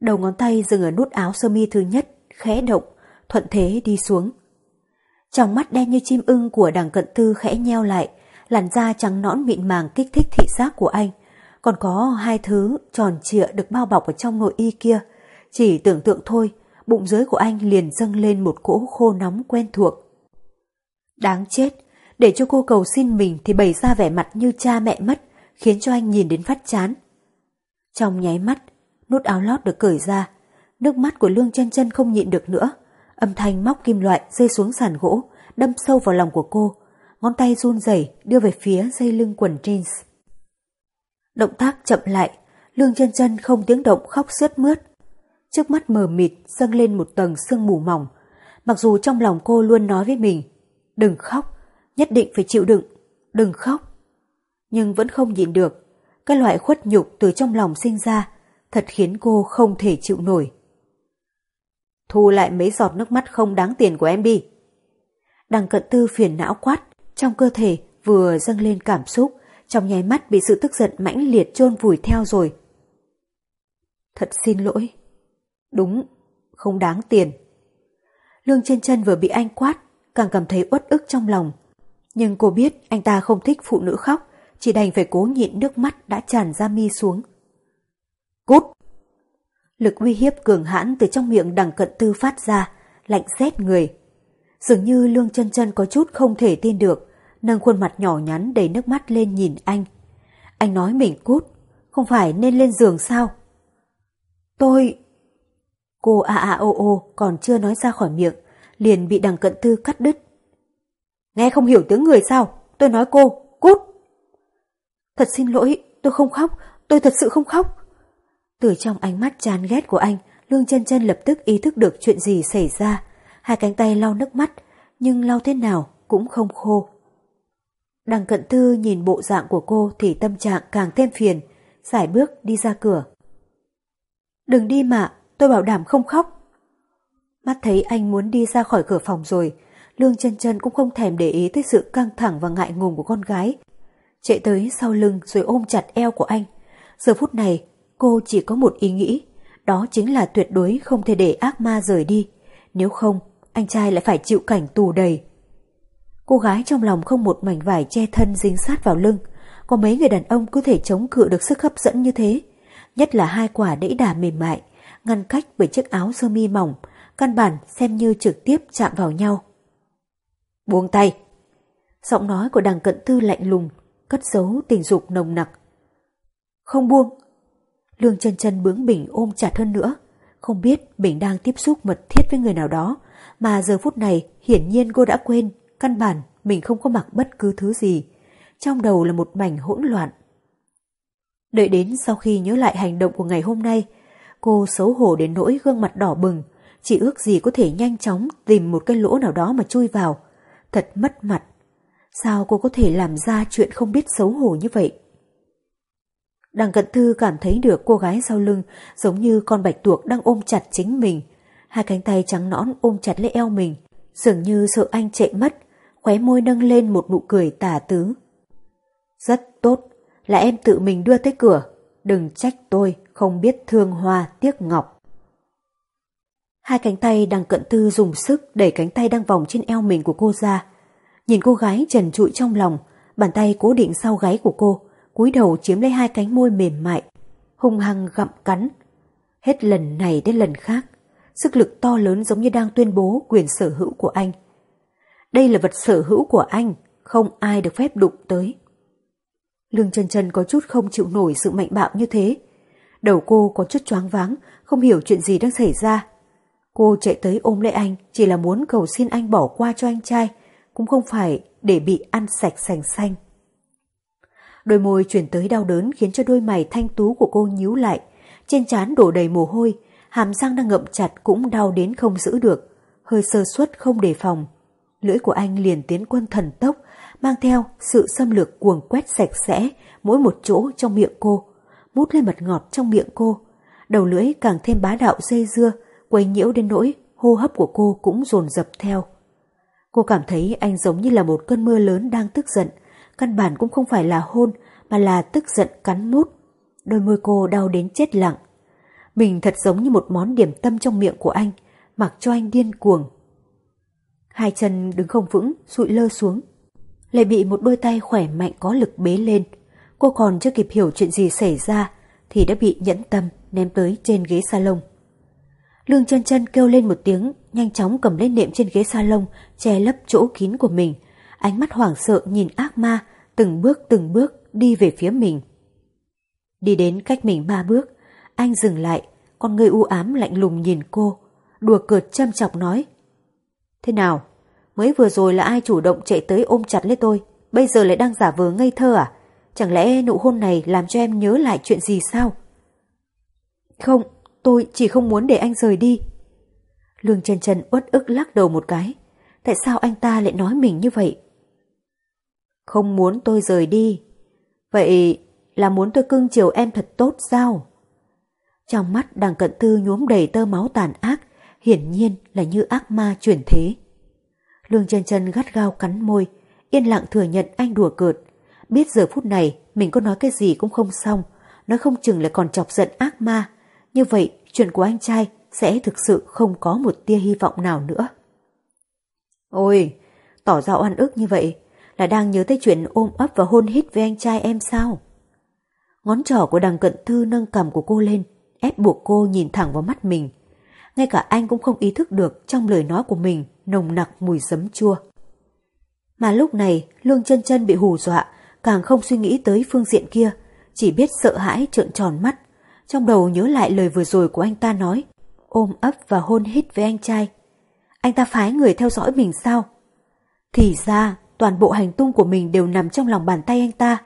Đầu ngón tay dừng ở nút áo sơ mi thứ nhất, khẽ động, thuận thế đi xuống. Trong mắt đen như chim ưng của đằng cận tư khẽ nheo lại, làn da trắng nõn mịn màng kích thích thị giác của anh. Còn có hai thứ tròn trịa được bao bọc ở trong nội y kia. Chỉ tưởng tượng thôi, bụng dưới của anh liền dâng lên một cỗ khô nóng quen thuộc. Đáng chết, để cho cô cầu xin mình thì bày ra vẻ mặt như cha mẹ mất, khiến cho anh nhìn đến phát chán. Trong nháy mắt, nút áo lót được cởi ra, nước mắt của Lương chân chân không nhịn được nữa. Âm thanh móc kim loại rơi xuống sàn gỗ, đâm sâu vào lòng của cô, ngón tay run rẩy đưa về phía dây lưng quần jeans. Động tác chậm lại, Lương chân chân không tiếng động khóc sướt mướt. Trước mắt mờ mịt dâng lên một tầng sương mù mỏng, mặc dù trong lòng cô luôn nói với mình, đừng khóc, nhất định phải chịu đựng, đừng khóc. Nhưng vẫn không nhịn được, cái loại khuất nhục từ trong lòng sinh ra, thật khiến cô không thể chịu nổi. Thu lại mấy giọt nước mắt không đáng tiền của em đi. Đằng cận tư phiền não quát, trong cơ thể vừa dâng lên cảm xúc, trong nháy mắt bị sự tức giận mãnh liệt chôn vùi theo rồi. Thật xin lỗi. Đúng, không đáng tiền. Lương trên chân vừa bị anh quát, càng cảm thấy uất ức trong lòng. Nhưng cô biết anh ta không thích phụ nữ khóc, chỉ đành phải cố nhịn nước mắt đã tràn ra mi xuống. Cút! Lực uy hiếp cường hãn từ trong miệng đằng cận tư phát ra, lạnh rét người. Dường như Lương chân chân có chút không thể tin được, nâng khuôn mặt nhỏ nhắn đầy nước mắt lên nhìn anh. Anh nói mình cút, không phải nên lên giường sao? Tôi... Cô a a o o còn chưa nói ra khỏi miệng, liền bị đằng cận tư cắt đứt. Nghe không hiểu tiếng người sao? Tôi nói cô, cút! Thật xin lỗi, tôi không khóc, tôi thật sự không khóc. Từ trong ánh mắt chán ghét của anh, Lương chân chân lập tức ý thức được chuyện gì xảy ra. Hai cánh tay lau nước mắt, nhưng lau thế nào cũng không khô. Đằng cận tư nhìn bộ dạng của cô thì tâm trạng càng thêm phiền, giải bước đi ra cửa. Đừng đi mà, tôi bảo đảm không khóc. Mắt thấy anh muốn đi ra khỏi cửa phòng rồi, Lương chân chân cũng không thèm để ý tới sự căng thẳng và ngại ngùng của con gái. Chạy tới sau lưng rồi ôm chặt eo của anh. Giờ phút này cô chỉ có một ý nghĩ, đó chính là tuyệt đối không thể để ác ma rời đi. Nếu không, anh trai lại phải chịu cảnh tù đầy. Cô gái trong lòng không một mảnh vải che thân dính sát vào lưng, có mấy người đàn ông có thể chống cự được sức hấp dẫn như thế. Nhất là hai quả đẫy đà mềm mại, ngăn cách bởi chiếc áo sơ mi mỏng, căn bản xem như trực tiếp chạm vào nhau. Buông tay! Giọng nói của đằng cận tư lạnh lùng, cất giấu tình dục nồng nặc. Không buông, Lương chân chân bướng bình ôm chặt hơn nữa. Không biết bình đang tiếp xúc mật thiết với người nào đó, mà giờ phút này hiển nhiên cô đã quên căn bản mình không có mặc bất cứ thứ gì. Trong đầu là một mảnh hỗn loạn. Đợi đến sau khi nhớ lại hành động của ngày hôm nay, cô xấu hổ đến nỗi gương mặt đỏ bừng, chỉ ước gì có thể nhanh chóng tìm một cái lỗ nào đó mà chui vào. Thật mất mặt. Sao cô có thể làm ra chuyện không biết xấu hổ như vậy? Đằng cận thư cảm thấy được cô gái sau lưng giống như con bạch tuộc đang ôm chặt chính mình. Hai cánh tay trắng nõn ôm chặt lấy eo mình, dường như sợ anh chạy mất, khóe môi nâng lên một nụ cười tà tứ. Rất tốt, là em tự mình đưa tới cửa, đừng trách tôi không biết thương hoa tiếc ngọc. Hai cánh tay đang cận tư dùng sức đẩy cánh tay đang vòng trên eo mình của cô ra. Nhìn cô gái trần trụi trong lòng, bàn tay cố định sau gáy của cô, cúi đầu chiếm lấy hai cánh môi mềm mại, hung hăng gặm cắn. Hết lần này đến lần khác, sức lực to lớn giống như đang tuyên bố quyền sở hữu của anh. Đây là vật sở hữu của anh, không ai được phép đụng tới. Lương chân chân có chút không chịu nổi sự mạnh bạo như thế. Đầu cô có chút choáng váng, không hiểu chuyện gì đang xảy ra. Cô chạy tới ôm lấy anh chỉ là muốn cầu xin anh bỏ qua cho anh trai, cũng không phải để bị ăn sạch sành xanh. Đôi môi chuyển tới đau đớn khiến cho đôi mày thanh tú của cô nhíu lại, trên trán đổ đầy mồ hôi, hàm răng đang ngậm chặt cũng đau đến không giữ được, hơi sơ suất không đề phòng. Lưỡi của anh liền tiến quân thần tốc, mang theo sự xâm lược cuồng quét sạch sẽ mỗi một chỗ trong miệng cô, mút lên mật ngọt trong miệng cô. Đầu lưỡi càng thêm bá đạo dây dưa, quấy nhiễu đến nỗi hô hấp của cô cũng dồn dập theo. Cô cảm thấy anh giống như là một cơn mưa lớn đang tức giận, căn bản cũng không phải là hôn mà là tức giận cắn mút. Đôi môi cô đau đến chết lặng. Mình thật giống như một món điểm tâm trong miệng của anh, mặc cho anh điên cuồng. Hai chân đứng không vững, sụi lơ xuống. Lại bị một đôi tay khỏe mạnh có lực bế lên. Cô còn chưa kịp hiểu chuyện gì xảy ra thì đã bị nhẫn tâm ném tới trên ghế salon. Lương chân chân kêu lên một tiếng, nhanh chóng cầm lên nệm trên ghế salon, che lấp chỗ kín của mình. Ánh mắt hoảng sợ nhìn ác ma, từng bước từng bước đi về phía mình. Đi đến cách mình ba bước, anh dừng lại, con người u ám lạnh lùng nhìn cô, đùa cợt châm chọc nói. Thế nào? Mới vừa rồi là ai chủ động chạy tới ôm chặt lấy tôi, bây giờ lại đang giả vờ ngây thơ à? Chẳng lẽ nụ hôn này làm cho em nhớ lại chuyện gì sao? Không, tôi chỉ không muốn để anh rời đi. Lương trần trần uất ức lắc đầu một cái. Tại sao anh ta lại nói mình như vậy? Không muốn tôi rời đi. Vậy là muốn tôi cưng chiều em thật tốt sao? Trong mắt đằng cận tư nhuốm đầy tơ máu tàn ác, hiển nhiên là như ác ma chuyển thế. Lương chân chân gắt gao cắn môi, yên lặng thừa nhận anh đùa cợt. Biết giờ phút này mình có nói cái gì cũng không xong, nói không chừng lại còn chọc giận ác ma. Như vậy chuyện của anh trai sẽ thực sự không có một tia hy vọng nào nữa. Ôi, tỏ ra oan ức như vậy là đang nhớ tới chuyện ôm ấp và hôn hít với anh trai em sao? Ngón trỏ của đằng cận thư nâng cầm của cô lên, ép buộc cô nhìn thẳng vào mắt mình. Ngay cả anh cũng không ý thức được trong lời nói của mình nồng nặc mùi giấm chua. Mà lúc này, Lương chân chân bị hù dọa, càng không suy nghĩ tới phương diện kia, chỉ biết sợ hãi trợn tròn mắt. Trong đầu nhớ lại lời vừa rồi của anh ta nói, ôm ấp và hôn hít với anh trai. Anh ta phái người theo dõi mình sao? Thì ra, toàn bộ hành tung của mình đều nằm trong lòng bàn tay anh ta.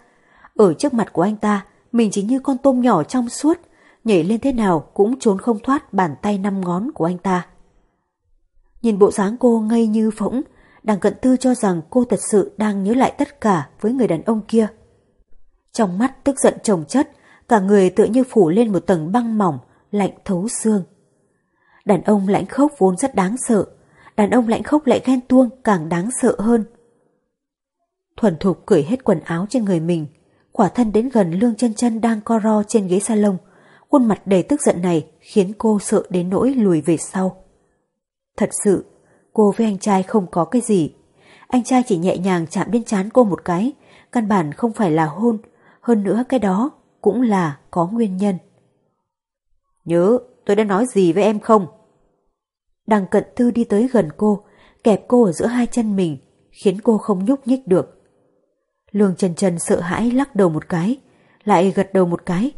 Ở trước mặt của anh ta, mình chỉ như con tôm nhỏ trong suốt, nhảy lên thế nào cũng trốn không thoát bàn tay năm ngón của anh ta. Nhìn bộ dáng cô ngây như phỗng, đằng cận tư cho rằng cô thật sự đang nhớ lại tất cả với người đàn ông kia. Trong mắt tức giận trồng chất, cả người tựa như phủ lên một tầng băng mỏng, lạnh thấu xương. Đàn ông lãnh khốc vốn rất đáng sợ, đàn ông lãnh khốc lại ghen tuông càng đáng sợ hơn. Thuần thục cởi hết quần áo trên người mình, quả thân đến gần lương chân chân đang co ro trên ghế salon, khuôn mặt đầy tức giận này khiến cô sợ đến nỗi lùi về sau. Thật sự, cô với anh trai không có cái gì. Anh trai chỉ nhẹ nhàng chạm bên trán cô một cái, căn bản không phải là hôn, hơn nữa cái đó cũng là có nguyên nhân. Nhớ, tôi đã nói gì với em không? Đằng cận tư đi tới gần cô, kẹp cô ở giữa hai chân mình, khiến cô không nhúc nhích được. Lương Trần Trần sợ hãi lắc đầu một cái, lại gật đầu một cái.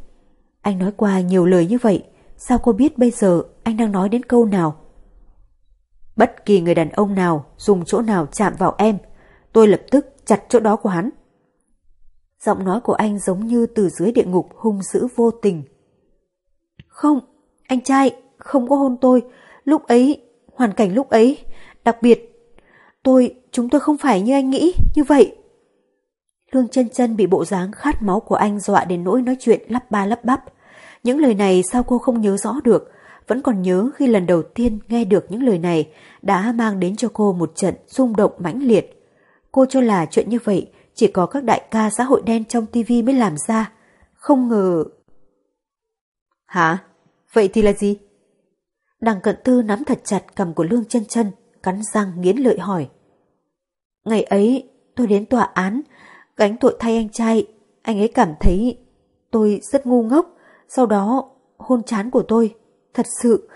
Anh nói qua nhiều lời như vậy, sao cô biết bây giờ anh đang nói đến câu nào? Bất kỳ người đàn ông nào dùng chỗ nào chạm vào em, tôi lập tức chặt chỗ đó của hắn. Giọng nói của anh giống như từ dưới địa ngục hung dữ vô tình. Không, anh trai, không có hôn tôi. Lúc ấy, hoàn cảnh lúc ấy, đặc biệt, tôi, chúng tôi không phải như anh nghĩ, như vậy. Lương chân chân bị bộ dáng khát máu của anh dọa đến nỗi nói chuyện lắp ba lắp bắp. Những lời này sao cô không nhớ rõ được, vẫn còn nhớ khi lần đầu tiên nghe được những lời này đã mang đến cho cô một trận rung động mãnh liệt. Cô cho là chuyện như vậy chỉ có các đại ca xã hội đen trong tivi mới làm ra. Không ngờ... Hả? Vậy thì là gì? Đằng cận tư nắm thật chặt cầm của Lương chân chân, cắn răng nghiến lợi hỏi. Ngày ấy, tôi đến tòa án, gánh tội thay anh trai, anh ấy cảm thấy tôi rất ngu ngốc, sau đó hôn chán của tôi, thật sự,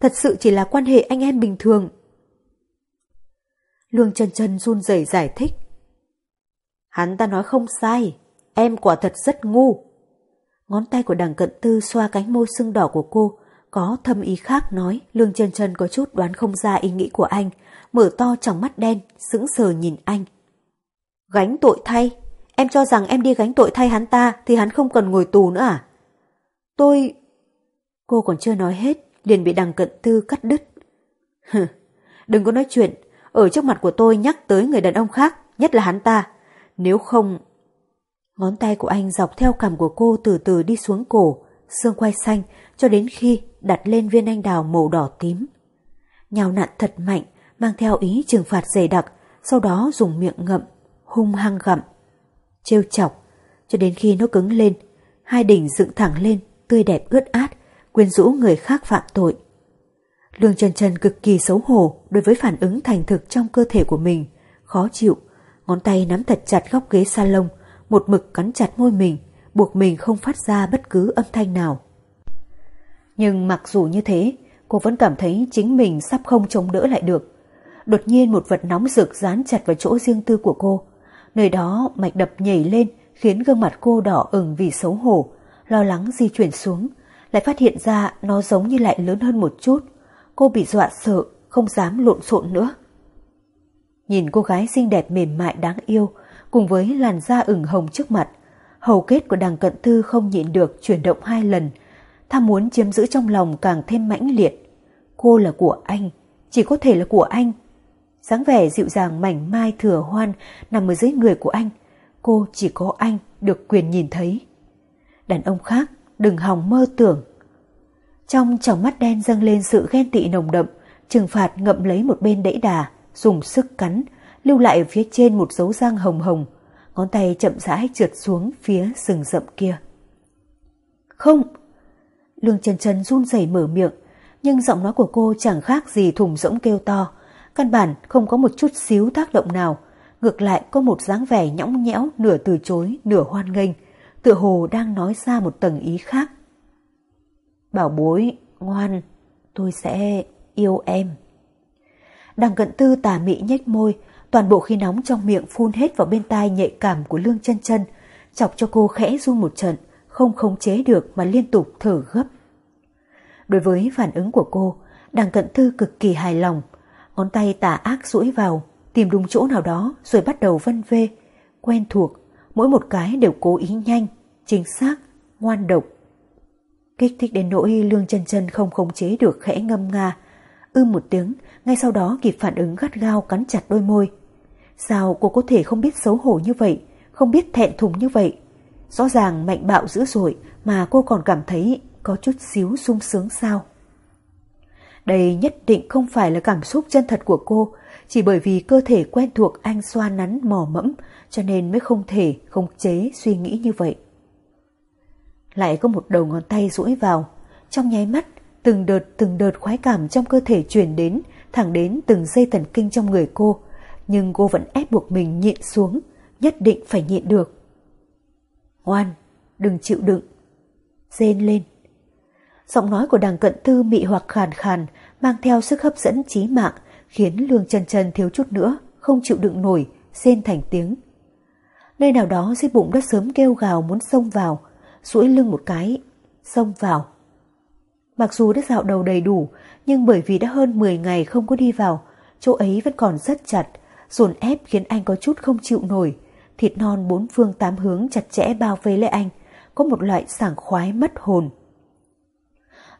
thật sự chỉ là quan hệ anh em bình thường. Lương chân chân run rẩy giải thích. Hắn ta nói không sai, em quả thật rất ngu. Ngón tay của đằng cận tư xoa cánh môi sưng đỏ của cô, có thâm ý khác nói, Lương chân chân có chút đoán không ra ý nghĩ của anh, mở to trong mắt đen, sững sờ nhìn anh. Gánh tội thay? Em cho rằng em đi gánh tội thay hắn ta thì hắn không cần ngồi tù nữa à? Tôi... Cô còn chưa nói hết, liền bị đằng cận tư cắt đứt. Đừng có nói chuyện, ở trước mặt của tôi nhắc tới người đàn ông khác, nhất là hắn ta. Nếu không... Ngón tay của anh dọc theo cằm của cô từ từ đi xuống cổ, xương quai xanh, cho đến khi đặt lên viên anh đào màu đỏ tím. Nhào nặn thật mạnh, mang theo ý trừng phạt dày đặc, sau đó dùng miệng ngậm, hung hăng gặm. Trêu chọc, cho đến khi nó cứng lên, hai đỉnh dựng thẳng lên, tươi đẹp ướt át, quyến rũ người khác phạm tội. Lương Trần Trần cực kỳ xấu hổ đối với phản ứng thành thực trong cơ thể của mình, khó chịu, ngón tay nắm thật chặt góc ghế salon, một mực cắn chặt môi mình, buộc mình không phát ra bất cứ âm thanh nào. Nhưng mặc dù như thế, cô vẫn cảm thấy chính mình sắp không chống đỡ lại được. Đột nhiên một vật nóng rực dán chặt vào chỗ riêng tư của cô. Nơi đó mạch đập nhảy lên khiến gương mặt cô đỏ ửng vì xấu hổ, lo lắng di chuyển xuống, lại phát hiện ra nó giống như lại lớn hơn một chút. Cô bị dọa sợ, không dám lộn xộn nữa. Nhìn cô gái xinh đẹp mềm mại đáng yêu, cùng với làn da ửng hồng trước mặt, hầu kết của đằng cận thư không nhịn được chuyển động hai lần, tham muốn chiếm giữ trong lòng càng thêm mãnh liệt. Cô là của anh, chỉ có thể là của anh dáng vẻ dịu dàng mảnh mai thừa hoan nằm ở dưới người của anh, cô chỉ có anh được quyền nhìn thấy. Đàn ông khác đừng hòng mơ tưởng. Trong tròng mắt đen dâng lên sự ghen tị nồng đậm, trừng phạt ngậm lấy một bên đẫy đà, dùng sức cắn, lưu lại ở phía trên một dấu răng hồng hồng, ngón tay chậm rãi trượt xuống phía rừng rậm kia. Không! Lương chân chân run rẩy mở miệng, nhưng giọng nói của cô chẳng khác gì thùng rỗng kêu to, căn bản không có một chút xíu tác động nào, ngược lại có một dáng vẻ nhõng nhẽo nửa từ chối, nửa hoan nghênh, tựa hồ đang nói ra một tầng ý khác. Bảo bối, ngoan, tôi sẽ yêu em. Đằng cận tư tà mị nhếch môi, toàn bộ khí nóng trong miệng phun hết vào bên tai nhạy cảm của lương chân chân, chọc cho cô khẽ run một trận, không khống chế được mà liên tục thở gấp. Đối với phản ứng của cô, đằng cận thư cực kỳ hài lòng, ngón tay tà ác duỗi vào, tìm đúng chỗ nào đó rồi bắt đầu vân vê, quen thuộc, mỗi một cái đều cố ý nhanh, chính xác, ngoan độc. Kích thích đến nỗi lương chân chân không khống chế được khẽ ngâm nga, ư một tiếng, ngay sau đó kịp phản ứng gắt gao cắn chặt đôi môi. Sao cô có thể không biết xấu hổ như vậy, không biết thẹn thùng như vậy? Rõ ràng mạnh bạo dữ dội mà cô còn cảm thấy có chút xíu sung sướng sao? Đây nhất định không phải là cảm xúc chân thật của cô, chỉ bởi vì cơ thể quen thuộc anh xoa nắn mò mẫm cho nên mới không thể không chế suy nghĩ như vậy. Lại có một đầu ngón tay duỗi vào, trong nháy mắt từng đợt từng đợt khoái cảm trong cơ thể truyền đến, thẳng đến từng dây thần kinh trong người cô, nhưng cô vẫn ép buộc mình nhịn xuống, nhất định phải nhịn được. Ngoan, đừng chịu đựng. Rên lên. Giọng nói của đằng cận tư mị hoặc khàn khàn, mang theo sức hấp dẫn trí mạng, khiến lương chân chân thiếu chút nữa, không chịu đựng nổi, rên thành tiếng. Nơi nào đó dưới bụng đã sớm kêu gào muốn xông vào, duỗi lưng một cái, xông vào. Mặc dù đã dạo đầu đầy đủ, nhưng bởi vì đã hơn 10 ngày không có đi vào, chỗ ấy vẫn còn rất chặt, dồn ép khiến anh có chút không chịu nổi. Thịt non bốn phương tám hướng chặt chẽ bao vây lấy anh, có một loại sảng khoái mất hồn.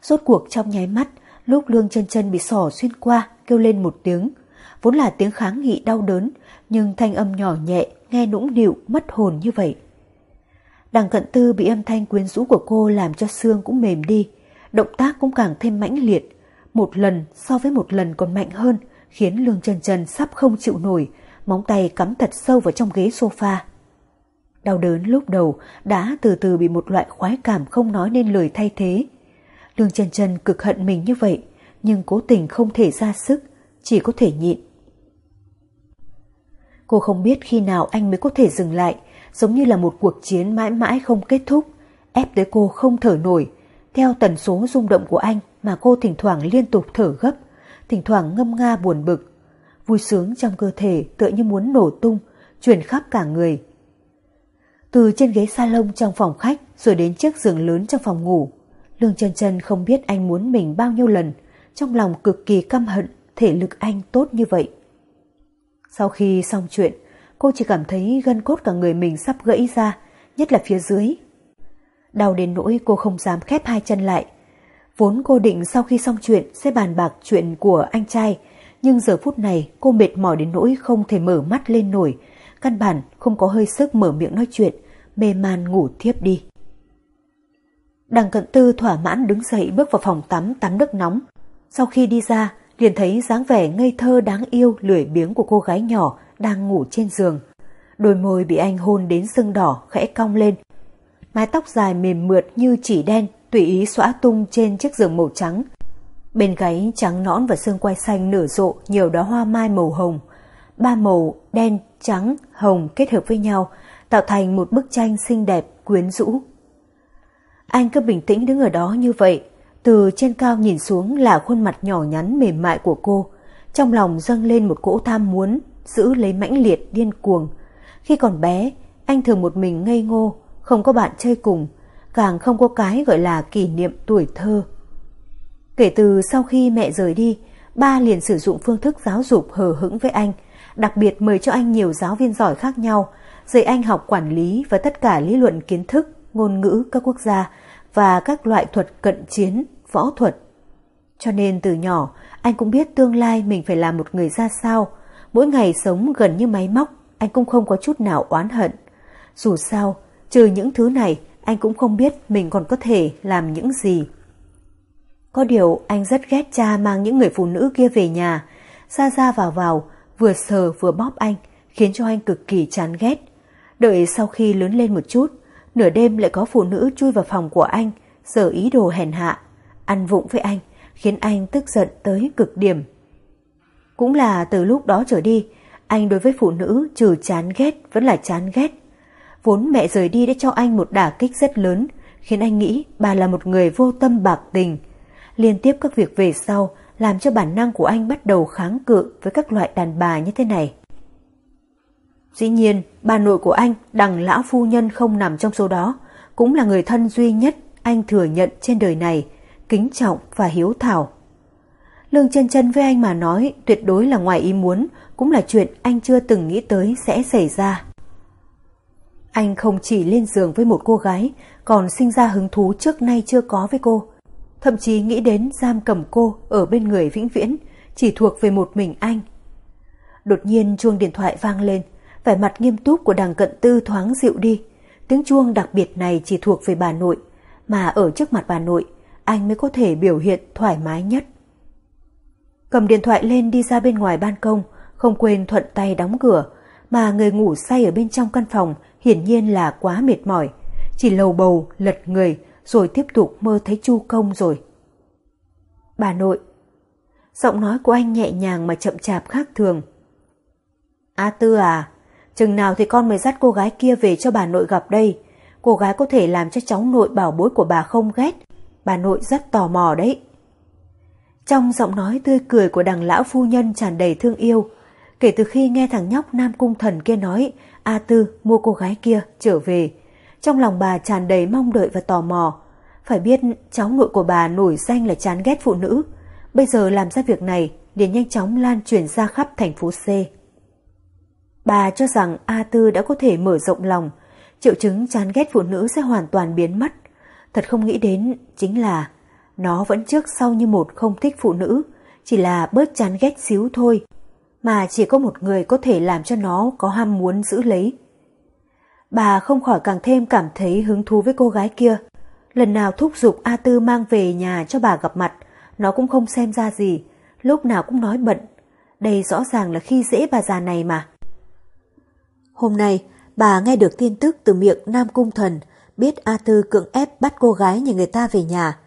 Rốt cuộc trong nháy mắt, lúc lương chân chân bị sỏ xuyên qua, kêu lên một tiếng. Vốn là tiếng kháng nghị đau đớn, nhưng thanh âm nhỏ nhẹ, nghe nũng nịu, mất hồn như vậy. Đằng cận tư bị âm thanh quyến rũ của cô làm cho xương cũng mềm đi, động tác cũng càng thêm mãnh liệt. Một lần so với một lần còn mạnh hơn, khiến lương chân chân sắp không chịu nổi, móng tay cắm thật sâu vào trong ghế sofa. Đau đớn lúc đầu đã từ từ bị một loại khoái cảm không nói nên lời thay thế. Lương chân chân cực hận mình như vậy, nhưng cố tình không thể ra sức, chỉ có thể nhịn. Cô không biết khi nào anh mới có thể dừng lại, giống như là một cuộc chiến mãi mãi không kết thúc, ép tới cô không thở nổi. Theo tần số rung động của anh mà cô thỉnh thoảng liên tục thở gấp, thỉnh thoảng ngâm nga buồn bực. Vui sướng trong cơ thể tựa như muốn nổ tung, truyền khắp cả người. Từ trên ghế salon trong phòng khách rồi đến chiếc giường lớn trong phòng ngủ. Lương chân chân không biết anh muốn mình bao nhiêu lần, trong lòng cực kỳ căm hận thể lực anh tốt như vậy. Sau khi xong chuyện, cô chỉ cảm thấy gân cốt cả người mình sắp gãy ra, nhất là phía dưới. Đau đến nỗi cô không dám khép hai chân lại. Vốn cô định sau khi xong chuyện sẽ bàn bạc chuyện của anh trai, nhưng giờ phút này cô mệt mỏi đến nỗi không thể mở mắt lên nổi, căn bản không có hơi sức mở miệng nói chuyện, mê man ngủ thiếp đi. Đằng cận tư thỏa mãn đứng dậy bước vào phòng tắm tắm nước nóng. Sau khi đi ra, liền thấy dáng vẻ ngây thơ đáng yêu lười biếng của cô gái nhỏ đang ngủ trên giường. Đôi môi bị anh hôn đến sưng đỏ khẽ cong lên. Mái tóc dài mềm mượt như chỉ đen tùy ý xõa tung trên chiếc giường màu trắng. Bên gáy trắng nõn và xương quai xanh nở rộ nhiều đóa hoa mai màu hồng. Ba màu đen, trắng, hồng kết hợp với nhau tạo thành một bức tranh xinh đẹp, quyến rũ. Anh cứ bình tĩnh đứng ở đó như vậy, từ trên cao nhìn xuống là khuôn mặt nhỏ nhắn mềm mại của cô, trong lòng dâng lên một cỗ tham muốn, giữ lấy mãnh liệt điên cuồng. Khi còn bé, anh thường một mình ngây ngô, không có bạn chơi cùng, càng không có cái gọi là kỷ niệm tuổi thơ. Kể từ sau khi mẹ rời đi, ba liền sử dụng phương thức giáo dục hờ hững với anh, đặc biệt mời cho anh nhiều giáo viên giỏi khác nhau, dạy anh học quản lý và tất cả lý luận kiến thức, ngôn ngữ các quốc gia và các loại thuật cận chiến, võ thuật. Cho nên từ nhỏ, anh cũng biết tương lai mình phải là một người ra sao. Mỗi ngày sống gần như máy móc, anh cũng không có chút nào oán hận. Dù sao, trừ những thứ này, anh cũng không biết mình còn có thể làm những gì. Có điều anh rất ghét cha mang những người phụ nữ kia về nhà, ra ra vào vào, vừa sờ vừa bóp anh, khiến cho anh cực kỳ chán ghét. Đợi sau khi lớn lên một chút, nửa đêm lại có phụ nữ chui vào phòng của anh, sở ý đồ hèn hạ, ăn vụng với anh, khiến anh tức giận tới cực điểm. Cũng là từ lúc đó trở đi, anh đối với phụ nữ trừ chán ghét vẫn là chán ghét. Vốn mẹ rời đi đã cho anh một đả kích rất lớn, khiến anh nghĩ bà là một người vô tâm bạc tình. Liên tiếp các việc về sau làm cho bản năng của anh bắt đầu kháng cự với các loại đàn bà như thế này. Dĩ nhiên, bà nội của anh, đằng lão phu nhân không nằm trong số đó, cũng là người thân duy nhất anh thừa nhận trên đời này, kính trọng và hiếu thảo. Lương chân chân với anh mà nói tuyệt đối là ngoài ý muốn, cũng là chuyện anh chưa từng nghĩ tới sẽ xảy ra. Anh không chỉ lên giường với một cô gái, còn sinh ra hứng thú trước nay chưa có với cô. Thậm chí nghĩ đến giam cầm cô ở bên người vĩnh viễn, chỉ thuộc về một mình anh. Đột nhiên chuông điện thoại vang lên, vẻ mặt nghiêm túc của đằng cận tư thoáng dịu đi. Tiếng chuông đặc biệt này chỉ thuộc về bà nội, mà ở trước mặt bà nội, anh mới có thể biểu hiện thoải mái nhất. Cầm điện thoại lên đi ra bên ngoài ban công, không quên thuận tay đóng cửa, mà người ngủ say ở bên trong căn phòng hiển nhiên là quá mệt mỏi, chỉ lầu bầu, lật người rồi tiếp tục mơ thấy chu công rồi. Bà nội, giọng nói của anh nhẹ nhàng mà chậm chạp khác thường. A Tư à, chừng nào thì con mới dắt cô gái kia về cho bà nội gặp đây, cô gái có thể làm cho cháu nội bảo bối của bà không ghét, bà nội rất tò mò đấy. Trong giọng nói tươi cười của đằng lão phu nhân tràn đầy thương yêu, kể từ khi nghe thằng nhóc Nam Cung Thần kia nói A Tư mua cô gái kia trở về, trong lòng bà tràn đầy mong đợi và tò mò. Phải biết cháu nội của bà nổi danh là chán ghét phụ nữ, bây giờ làm ra việc này liền nhanh chóng lan truyền ra khắp thành phố C. Bà cho rằng A Tư đã có thể mở rộng lòng, triệu chứng chán ghét phụ nữ sẽ hoàn toàn biến mất. Thật không nghĩ đến chính là nó vẫn trước sau như một không thích phụ nữ, chỉ là bớt chán ghét xíu thôi, mà chỉ có một người có thể làm cho nó có ham muốn giữ lấy. Bà không khỏi càng thêm cảm thấy hứng thú với cô gái kia. Lần nào thúc giục A Tư mang về nhà cho bà gặp mặt, nó cũng không xem ra gì, lúc nào cũng nói bận. Đây rõ ràng là khi dễ bà già này mà. Hôm nay, bà nghe được tin tức từ miệng Nam Cung Thần, biết A Tư cưỡng ép bắt cô gái nhà người ta về nhà.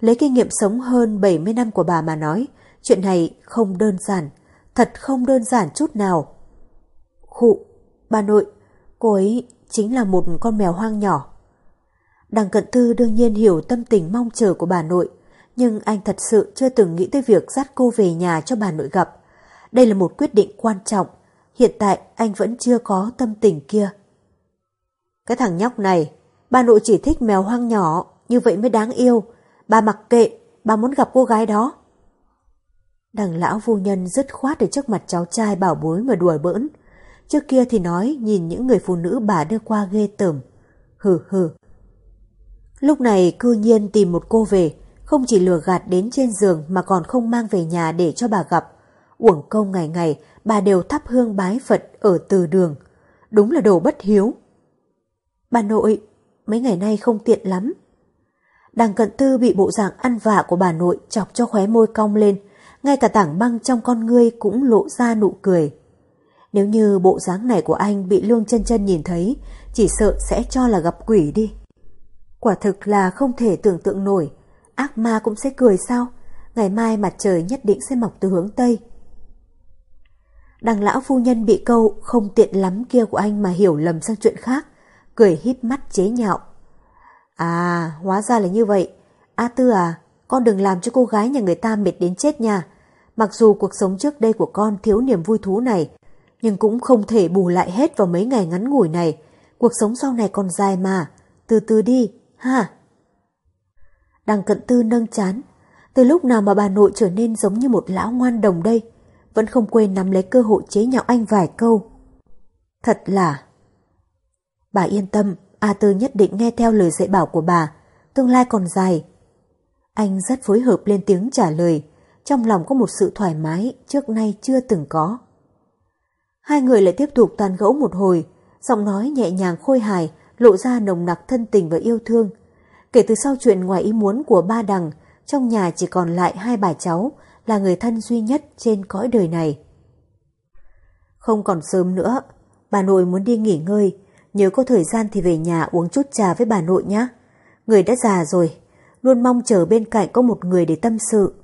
Lấy kinh nghiệm sống hơn 70 năm của bà mà nói, chuyện này không đơn giản, thật không đơn giản chút nào. Khụ, bà nội, cô ấy chính là một con mèo hoang nhỏ. Đằng cận tư đương nhiên hiểu tâm tình mong chờ của bà nội, nhưng anh thật sự chưa từng nghĩ tới việc dắt cô về nhà cho bà nội gặp. Đây là một quyết định quan trọng, hiện tại anh vẫn chưa có tâm tình kia. Cái thằng nhóc này, bà nội chỉ thích mèo hoang nhỏ, như vậy mới đáng yêu. Bà mặc kệ, bà muốn gặp cô gái đó. Đằng lão phu nhân dứt khoát ở trước mặt cháu trai bảo bối mà đùa bỡn. Trước kia thì nói nhìn những người phụ nữ bà đưa qua ghê tởm. Hừ hừ. Lúc này cư nhiên tìm một cô về, không chỉ lừa gạt đến trên giường mà còn không mang về nhà để cho bà gặp. Uổng công ngày ngày bà đều thắp hương bái Phật ở từ đường. Đúng là đồ bất hiếu. Bà nội, mấy ngày nay không tiện lắm. Đằng cận tư bị bộ dạng ăn vạ của bà nội chọc cho khóe môi cong lên, ngay cả tảng băng trong con ngươi cũng lộ ra nụ cười. Nếu như bộ dáng này của anh bị Lương chân chân nhìn thấy, chỉ sợ sẽ cho là gặp quỷ đi. Quả thực là không thể tưởng tượng nổi, ác ma cũng sẽ cười sao? Ngày mai mặt trời nhất định sẽ mọc từ hướng Tây. Đằng lão phu nhân bị câu không tiện lắm kia của anh mà hiểu lầm sang chuyện khác, cười híp mắt chế nhạo. À, hóa ra là như vậy. A Tư à, con đừng làm cho cô gái nhà người ta mệt đến chết nha. Mặc dù cuộc sống trước đây của con thiếu niềm vui thú này, nhưng cũng không thể bù lại hết vào mấy ngày ngắn ngủi này. Cuộc sống sau này còn dài mà, từ từ đi, ha. Đằng cận tư nâng chán, từ lúc nào mà bà nội trở nên giống như một lão ngoan đồng đây, vẫn không quên nắm lấy cơ hội chế nhạo anh vài câu. Thật là... Bà yên tâm, A Tư nhất định nghe theo lời dạy bảo của bà, tương lai còn dài. Anh rất phối hợp lên tiếng trả lời, trong lòng có một sự thoải mái trước nay chưa từng có. Hai người lại tiếp tục tàn gẫu một hồi, giọng nói nhẹ nhàng khôi hài, lộ ra nồng nặc thân tình và yêu thương. Kể từ sau chuyện ngoài ý muốn của ba đằng, trong nhà chỉ còn lại hai bà cháu là người thân duy nhất trên cõi đời này. Không còn sớm nữa, bà nội muốn đi nghỉ ngơi, nhớ có thời gian thì về nhà uống chút trà với bà nội nhé. Người đã già rồi, luôn mong chờ bên cạnh có một người để tâm sự.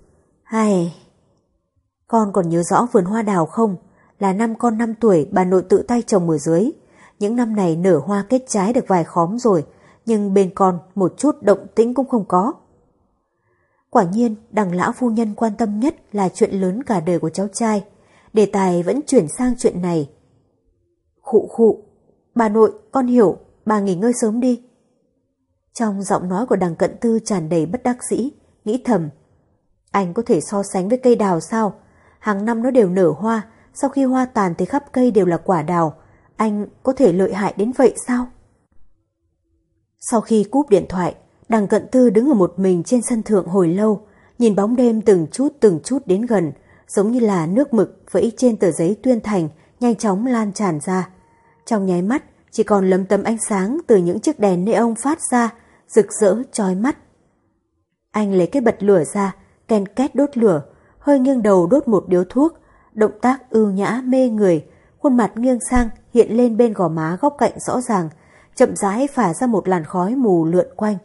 Hay... Con còn nhớ rõ vườn hoa đào không? Là năm con năm tuổi bà nội tự tay trồng ở dưới. Những năm này nở hoa kết trái được vài khóm rồi, nhưng bên con một chút động tĩnh cũng không có. Quả nhiên, đằng lão phu nhân quan tâm nhất là chuyện lớn cả đời của cháu trai. Đề tài vẫn chuyển sang chuyện này. Khụ khụ, bà nội, con hiểu, bà nghỉ ngơi sớm đi. Trong giọng nói của đằng cận tư tràn đầy bất đắc dĩ, nghĩ thầm. Anh có thể so sánh với cây đào sao? Hàng năm nó đều nở hoa, sau khi hoa tàn thì khắp cây đều là quả đào. Anh có thể lợi hại đến vậy sao? Sau khi cúp điện thoại, đằng cận tư đứng ở một mình trên sân thượng hồi lâu, nhìn bóng đêm từng chút từng chút đến gần, giống như là nước mực vẫy trên tờ giấy tuyên thành, nhanh chóng lan tràn ra. Trong nháy mắt, chỉ còn lấm tấm ánh sáng từ những chiếc đèn neon phát ra, rực rỡ chói mắt. Anh lấy cái bật lửa ra, ken két đốt lửa, hơi nghiêng đầu đốt một điếu thuốc, động tác ưu nhã mê người, khuôn mặt nghiêng sang hiện lên bên gò má góc cạnh rõ ràng, chậm rãi phả ra một làn khói mù lượn quanh.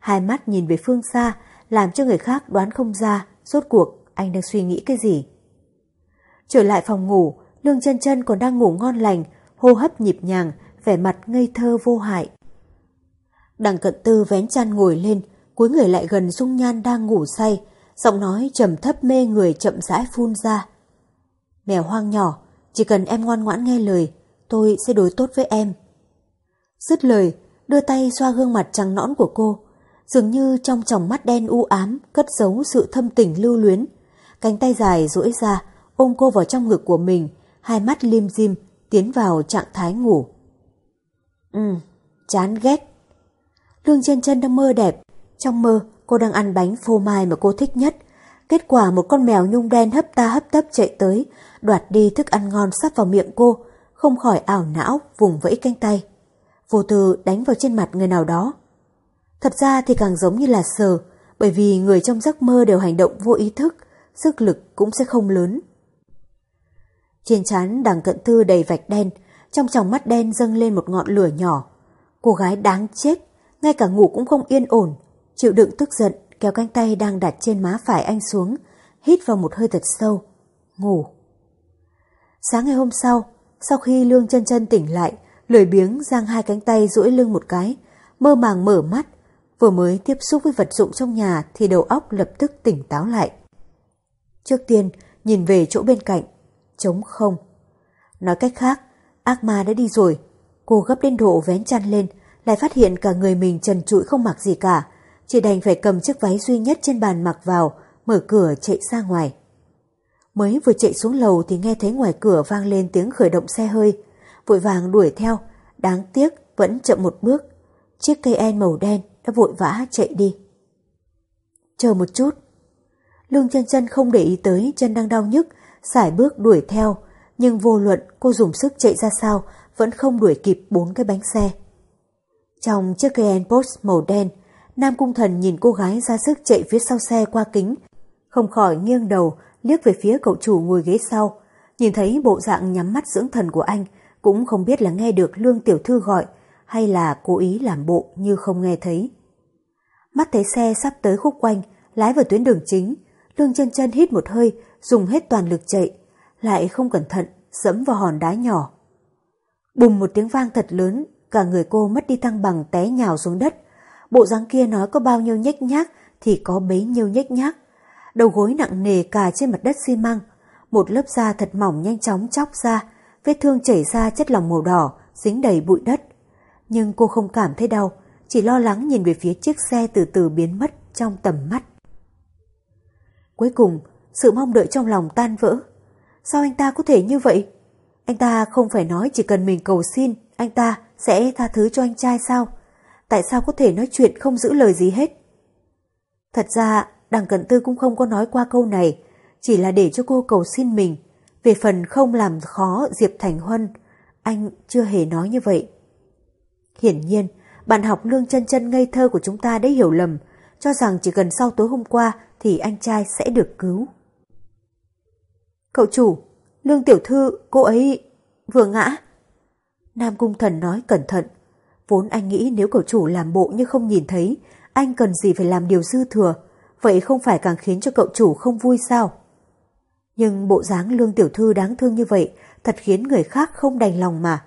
Hai mắt nhìn về phương xa, làm cho người khác đoán không ra, rốt cuộc anh đang suy nghĩ cái gì. Trở lại phòng ngủ, Lương chân chân còn đang ngủ ngon lành, hô hấp nhịp nhàng, vẻ mặt ngây thơ vô hại. Đằng cận tư vén chăn ngồi lên, cuối người lại gần dung nhan đang ngủ say, giọng nói trầm thấp mê người chậm rãi phun ra. Mèo hoang nhỏ, chỉ cần em ngoan ngoãn nghe lời, tôi sẽ đối tốt với em. Dứt lời, đưa tay xoa gương mặt trắng nõn của cô, dường như trong tròng mắt đen u ám cất giấu sự thâm tình lưu luyến. cánh tay dài duỗi ra, ôm cô vào trong ngực của mình, hai mắt lim dim, tiến vào trạng thái ngủ. Ừ, chán ghét. Lương chân chân đang mơ đẹp. Trong mơ, cô đang ăn bánh phô mai mà cô thích nhất. Kết quả một con mèo nhung đen hấp ta hấp tấp chạy tới, đoạt đi thức ăn ngon sắp vào miệng cô, không khỏi ảo não vùng vẫy cánh tay. Vô tư đánh vào trên mặt người nào đó. Thật ra thì càng giống như là sờ, bởi vì người trong giấc mơ đều hành động vô ý thức, sức lực cũng sẽ không lớn. Trên trán đằng cận thư đầy vạch đen, trong tròng mắt đen dâng lên một ngọn lửa nhỏ. Cô gái đáng chết, ngay cả ngủ cũng không yên ổn, chịu đựng tức giận, kéo cánh tay đang đặt trên má phải anh xuống, hít vào một hơi thật sâu, ngủ. Sáng ngày hôm sau, sau khi Lương chân chân tỉnh lại, lười biếng giang hai cánh tay duỗi lưng một cái, mơ màng mở mắt, vừa mới tiếp xúc với vật dụng trong nhà thì đầu óc lập tức tỉnh táo lại. Trước tiên, nhìn về chỗ bên cạnh, trống không. Nói cách khác, ác ma đã đi rồi. Cô gấp đến độ vén chăn lên, lại phát hiện cả người mình trần trụi không mặc gì cả. Chỉ đành phải cầm chiếc váy duy nhất trên bàn mặc vào, mở cửa chạy ra ngoài. Mới vừa chạy xuống lầu thì nghe thấy ngoài cửa vang lên tiếng khởi động xe hơi. Vội vàng đuổi theo, đáng tiếc vẫn chậm một bước. Chiếc cây en màu đen đã vội vã chạy đi. Chờ một chút. Lương chân chân không để ý tới chân đang đau nhức, sải bước đuổi theo, nhưng vô luận cô dùng sức chạy ra sao vẫn không đuổi kịp bốn cái bánh xe. Trong chiếc cây Post màu đen, Nam Cung Thần nhìn cô gái ra sức chạy phía sau xe qua kính, không khỏi nghiêng đầu liếc về phía cậu chủ ngồi ghế sau, nhìn thấy bộ dạng nhắm mắt dưỡng thần của anh, cũng không biết là nghe được Lương Tiểu Thư gọi hay là cố ý làm bộ như không nghe thấy. Mắt thấy xe sắp tới khúc quanh, lái vào tuyến đường chính, Lương chân chân hít một hơi, dùng hết toàn lực chạy, lại không cẩn thận, dẫm vào hòn đá nhỏ. Bùm một tiếng vang thật lớn, cả người cô mất đi thăng bằng té nhào xuống đất. Bộ dáng kia nói có bao nhiêu nhếch nhác thì có bấy nhiêu nhếch nhác. Đầu gối nặng nề cà trên mặt đất xi măng, một lớp da thật mỏng nhanh chóng chóc ra, vết thương chảy ra chất lỏng màu đỏ, dính đầy bụi đất. Nhưng cô không cảm thấy đau, chỉ lo lắng nhìn về phía chiếc xe từ từ biến mất trong tầm mắt. Cuối cùng, sự mong đợi trong lòng tan vỡ. Sao anh ta có thể như vậy? Anh ta không phải nói chỉ cần mình cầu xin, anh ta sẽ tha thứ cho anh trai sao? Tại sao có thể nói chuyện không giữ lời gì hết? Thật ra, đằng cận tư cũng không có nói qua câu này, chỉ là để cho cô cầu xin mình. Về phần không làm khó Diệp Thành Huân, anh chưa hề nói như vậy. Hiển nhiên, bạn học lương chân chân ngây thơ của chúng ta đã hiểu lầm, cho rằng chỉ cần sau tối hôm qua thì anh trai sẽ được cứu. Cậu chủ, lương tiểu thư, cô ấy vừa ngã. Nam Cung Thần nói cẩn thận. Vốn anh nghĩ nếu cậu chủ làm bộ như không nhìn thấy, anh cần gì phải làm điều dư thừa, vậy không phải càng khiến cho cậu chủ không vui sao? Nhưng bộ dáng lương tiểu thư đáng thương như vậy thật khiến người khác không đành lòng mà.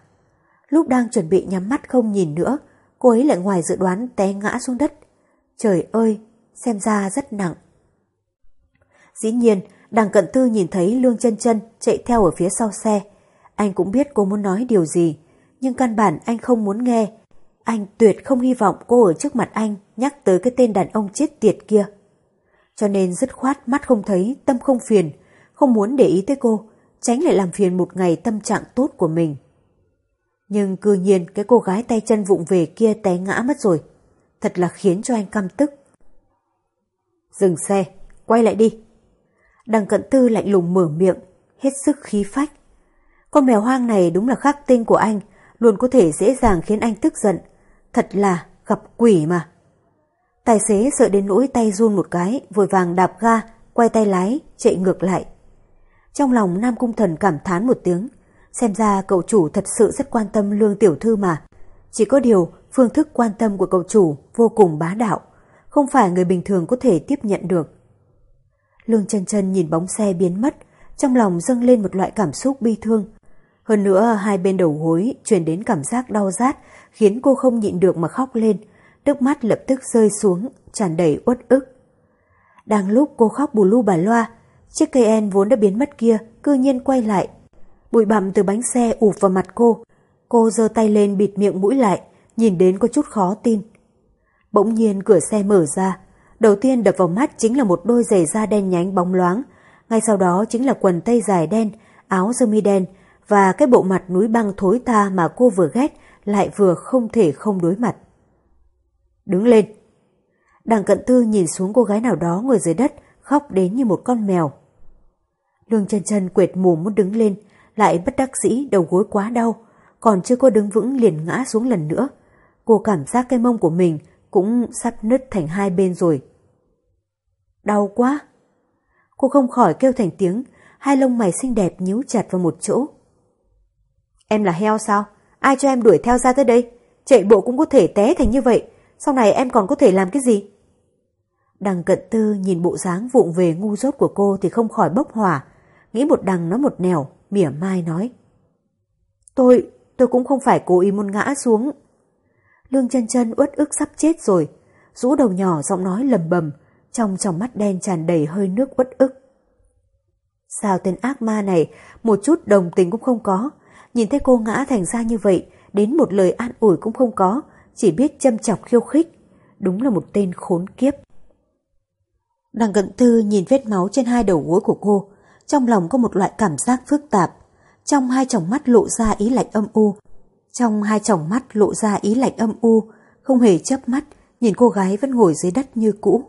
Lúc đang chuẩn bị nhắm mắt không nhìn nữa, cô ấy lại ngoài dự đoán té ngã xuống đất. Trời ơi, xem ra rất nặng. Dĩ nhiên, đằng cận tư nhìn thấy Lương chân chân chạy theo ở phía sau xe. Anh cũng biết cô muốn nói điều gì, nhưng căn bản anh không muốn nghe. Anh tuyệt không hy vọng cô ở trước mặt anh nhắc tới cái tên đàn ông chết tiệt kia. Cho nên dứt khoát mắt không thấy, tâm không phiền, không muốn để ý tới cô, tránh lại làm phiền một ngày tâm trạng tốt của mình. Nhưng cư nhiên cái cô gái tay chân vụng về kia té ngã mất rồi. Thật là khiến cho anh căm tức. Dừng xe, quay lại đi. Đằng cận tư lạnh lùng mở miệng, hết sức khí phách. Con mèo hoang này đúng là khắc tinh của anh, luôn có thể dễ dàng khiến anh tức giận. Thật là gặp quỷ mà. Tài xế sợ đến nỗi tay run một cái, vội vàng đạp ga, quay tay lái, chạy ngược lại. Trong lòng Nam Cung Thần cảm thán một tiếng, xem ra cậu chủ thật sự rất quan tâm lương tiểu thư mà. Chỉ có điều, phương thức quan tâm của cậu chủ vô cùng bá đạo, không phải người bình thường có thể tiếp nhận được. Lương chân chân nhìn bóng xe biến mất, trong lòng dâng lên một loại cảm xúc bi thương. Hơn nữa hai bên đầu gối truyền đến cảm giác đau rát khiến cô không nhịn được mà khóc lên, nước mắt lập tức rơi xuống, tràn đầy uất ức. Đang lúc cô khóc bù lu bà loa, chiếc cây en vốn đã biến mất kia cư nhiên quay lại. Bụi bặm từ bánh xe ụp vào mặt cô. Cô giơ tay lên bịt miệng mũi lại, nhìn đến có chút khó tin. Bỗng nhiên cửa xe mở ra, đầu tiên đập vào mắt chính là một đôi giày da đen nhánh bóng loáng, Ngay sau đó chính là quần tây dài đen, áo sơ mi đen và cái bộ mặt núi băng thối tha mà cô vừa ghét lại vừa không thể không đối mặt. Đứng lên. Đằng cận tư nhìn xuống cô gái nào đó ngồi dưới đất, khóc đến như một con mèo. Lương chân chân quệt mồm muốn đứng lên, lại bất đắc dĩ đầu gối quá đau, còn chưa cô đứng vững liền ngã xuống lần nữa. Cô cảm giác cái mông của mình cũng sắp nứt thành hai bên rồi. Đau quá! Cô không khỏi kêu thành tiếng, hai lông mày xinh đẹp nhíu chặt vào một chỗ. Em là heo sao? Ai cho em đuổi theo ra tới đây? Chạy bộ cũng có thể té thành như vậy, sau này em còn có thể làm cái gì? Đằng cận tư nhìn bộ dáng vụng về ngu dốt của cô thì không khỏi bốc hỏa, nghĩ một đằng nói một nẻo, mỉa mai nói. Tôi, tôi cũng không phải cố ý muốn ngã xuống. Lương chân chân uất ức sắp chết rồi, rũ đầu nhỏ giọng nói lầm bầm, trong tròng mắt đen tràn đầy hơi nước uất ức. Sao tên ác ma này một chút đồng tình cũng không có, nhìn thấy cô ngã thành ra như vậy, đến một lời an ủi cũng không có, chỉ biết châm chọc khiêu khích. Đúng là một tên khốn kiếp. Đằng cận tư nhìn vết máu trên hai đầu gối của cô, trong lòng có một loại cảm giác phức tạp. Trong hai tròng mắt lộ ra ý lạnh âm u. Trong hai tròng mắt lộ ra ý lạnh âm u, không hề chớp mắt, nhìn cô gái vẫn ngồi dưới đất như cũ.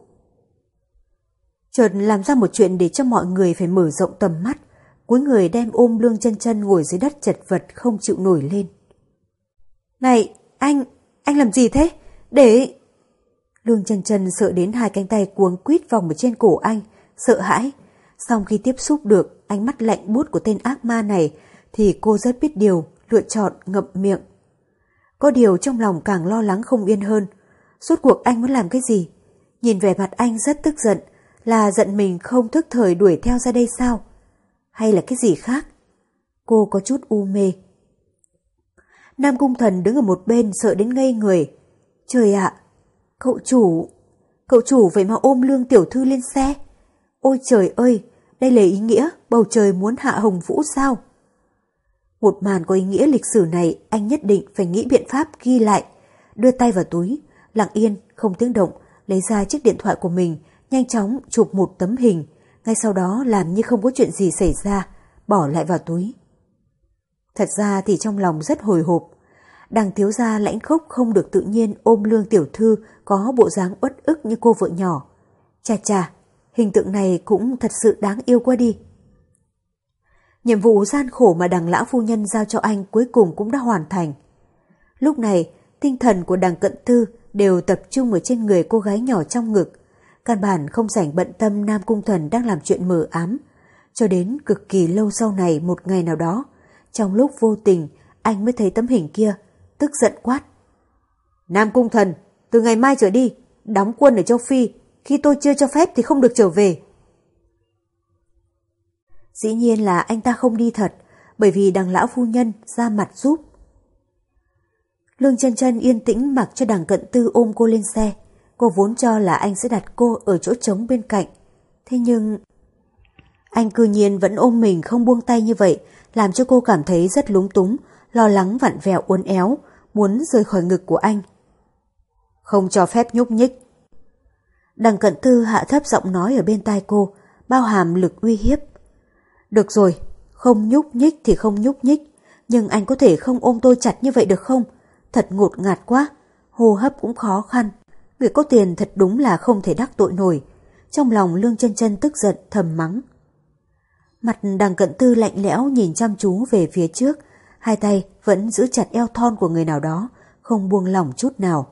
Chợt làm ra một chuyện để cho mọi người phải mở rộng tầm mắt, cuối người đem ôm lương chân chân ngồi dưới đất chật vật không chịu nổi lên. Này, anh, anh làm gì thế? Để... Lương chân chân sợ đến hai cánh tay cuống quýt vòng ở trên cổ anh, sợ hãi. Sau khi tiếp xúc được ánh mắt lạnh buốt của tên ác ma này thì cô rất biết điều, lựa chọn ngậm miệng. Có điều trong lòng càng lo lắng không yên hơn. Suốt cuộc anh muốn làm cái gì? Nhìn vẻ mặt anh rất tức giận, là giận mình không thức thời đuổi theo ra đây sao? Hay là cái gì khác? Cô có chút u mê. Nam Cung Thần đứng ở một bên sợ đến ngây người. Trời ạ, cậu chủ, cậu chủ vậy mà ôm lương tiểu thư lên xe. Ôi trời ơi, đây là ý nghĩa bầu trời muốn hạ hồng vũ sao? Một màn có ý nghĩa lịch sử này anh nhất định phải nghĩ biện pháp ghi lại. Đưa tay vào túi, lặng yên, không tiếng động, lấy ra chiếc điện thoại của mình, nhanh chóng chụp một tấm hình, ngay sau đó làm như không có chuyện gì xảy ra, bỏ lại vào túi. Thật ra thì trong lòng rất hồi hộp. Đằng thiếu gia lãnh khốc không được tự nhiên ôm lương tiểu thư có bộ dáng uất ức như cô vợ nhỏ. Chà chà, hình tượng này cũng thật sự đáng yêu quá đi. Nhiệm vụ gian khổ mà đằng lão phu nhân giao cho anh cuối cùng cũng đã hoàn thành. Lúc này, tinh thần của đằng cận tư đều tập trung ở trên người cô gái nhỏ trong ngực. Căn bản không rảnh bận tâm Nam Cung Thần đang làm chuyện mờ ám. Cho đến cực kỳ lâu sau này một ngày nào đó, trong lúc vô tình anh mới thấy tấm hình kia, tức giận quát. Nam Cung Thần, từ ngày mai trở đi, đóng quân ở châu Phi, khi tôi chưa cho phép thì không được trở về. Dĩ nhiên là anh ta không đi thật, bởi vì đằng lão phu nhân ra mặt giúp. Lương chân chân yên tĩnh mặc cho đằng cận tư ôm cô lên xe. Cô vốn cho là anh sẽ đặt cô ở chỗ trống bên cạnh. Thế nhưng... Anh cư nhiên vẫn ôm mình không buông tay như vậy, làm cho cô cảm thấy rất lúng túng, lo lắng vặn vẹo uốn éo, muốn rời khỏi ngực của anh. Không cho phép nhúc nhích. Đằng cận tư hạ thấp giọng nói ở bên tai cô, bao hàm lực uy hiếp. Được rồi, không nhúc nhích thì không nhúc nhích, nhưng anh có thể không ôm tôi chặt như vậy được không? Thật ngột ngạt quá, hô hấp cũng khó khăn. người có tiền thật đúng là không thể đắc tội nổi. Trong lòng Lương chân chân tức giận thầm mắng. Mặt đằng cận tư lạnh lẽo nhìn chăm chú về phía trước, hai tay vẫn giữ chặt eo thon của người nào đó, không buông lỏng chút nào.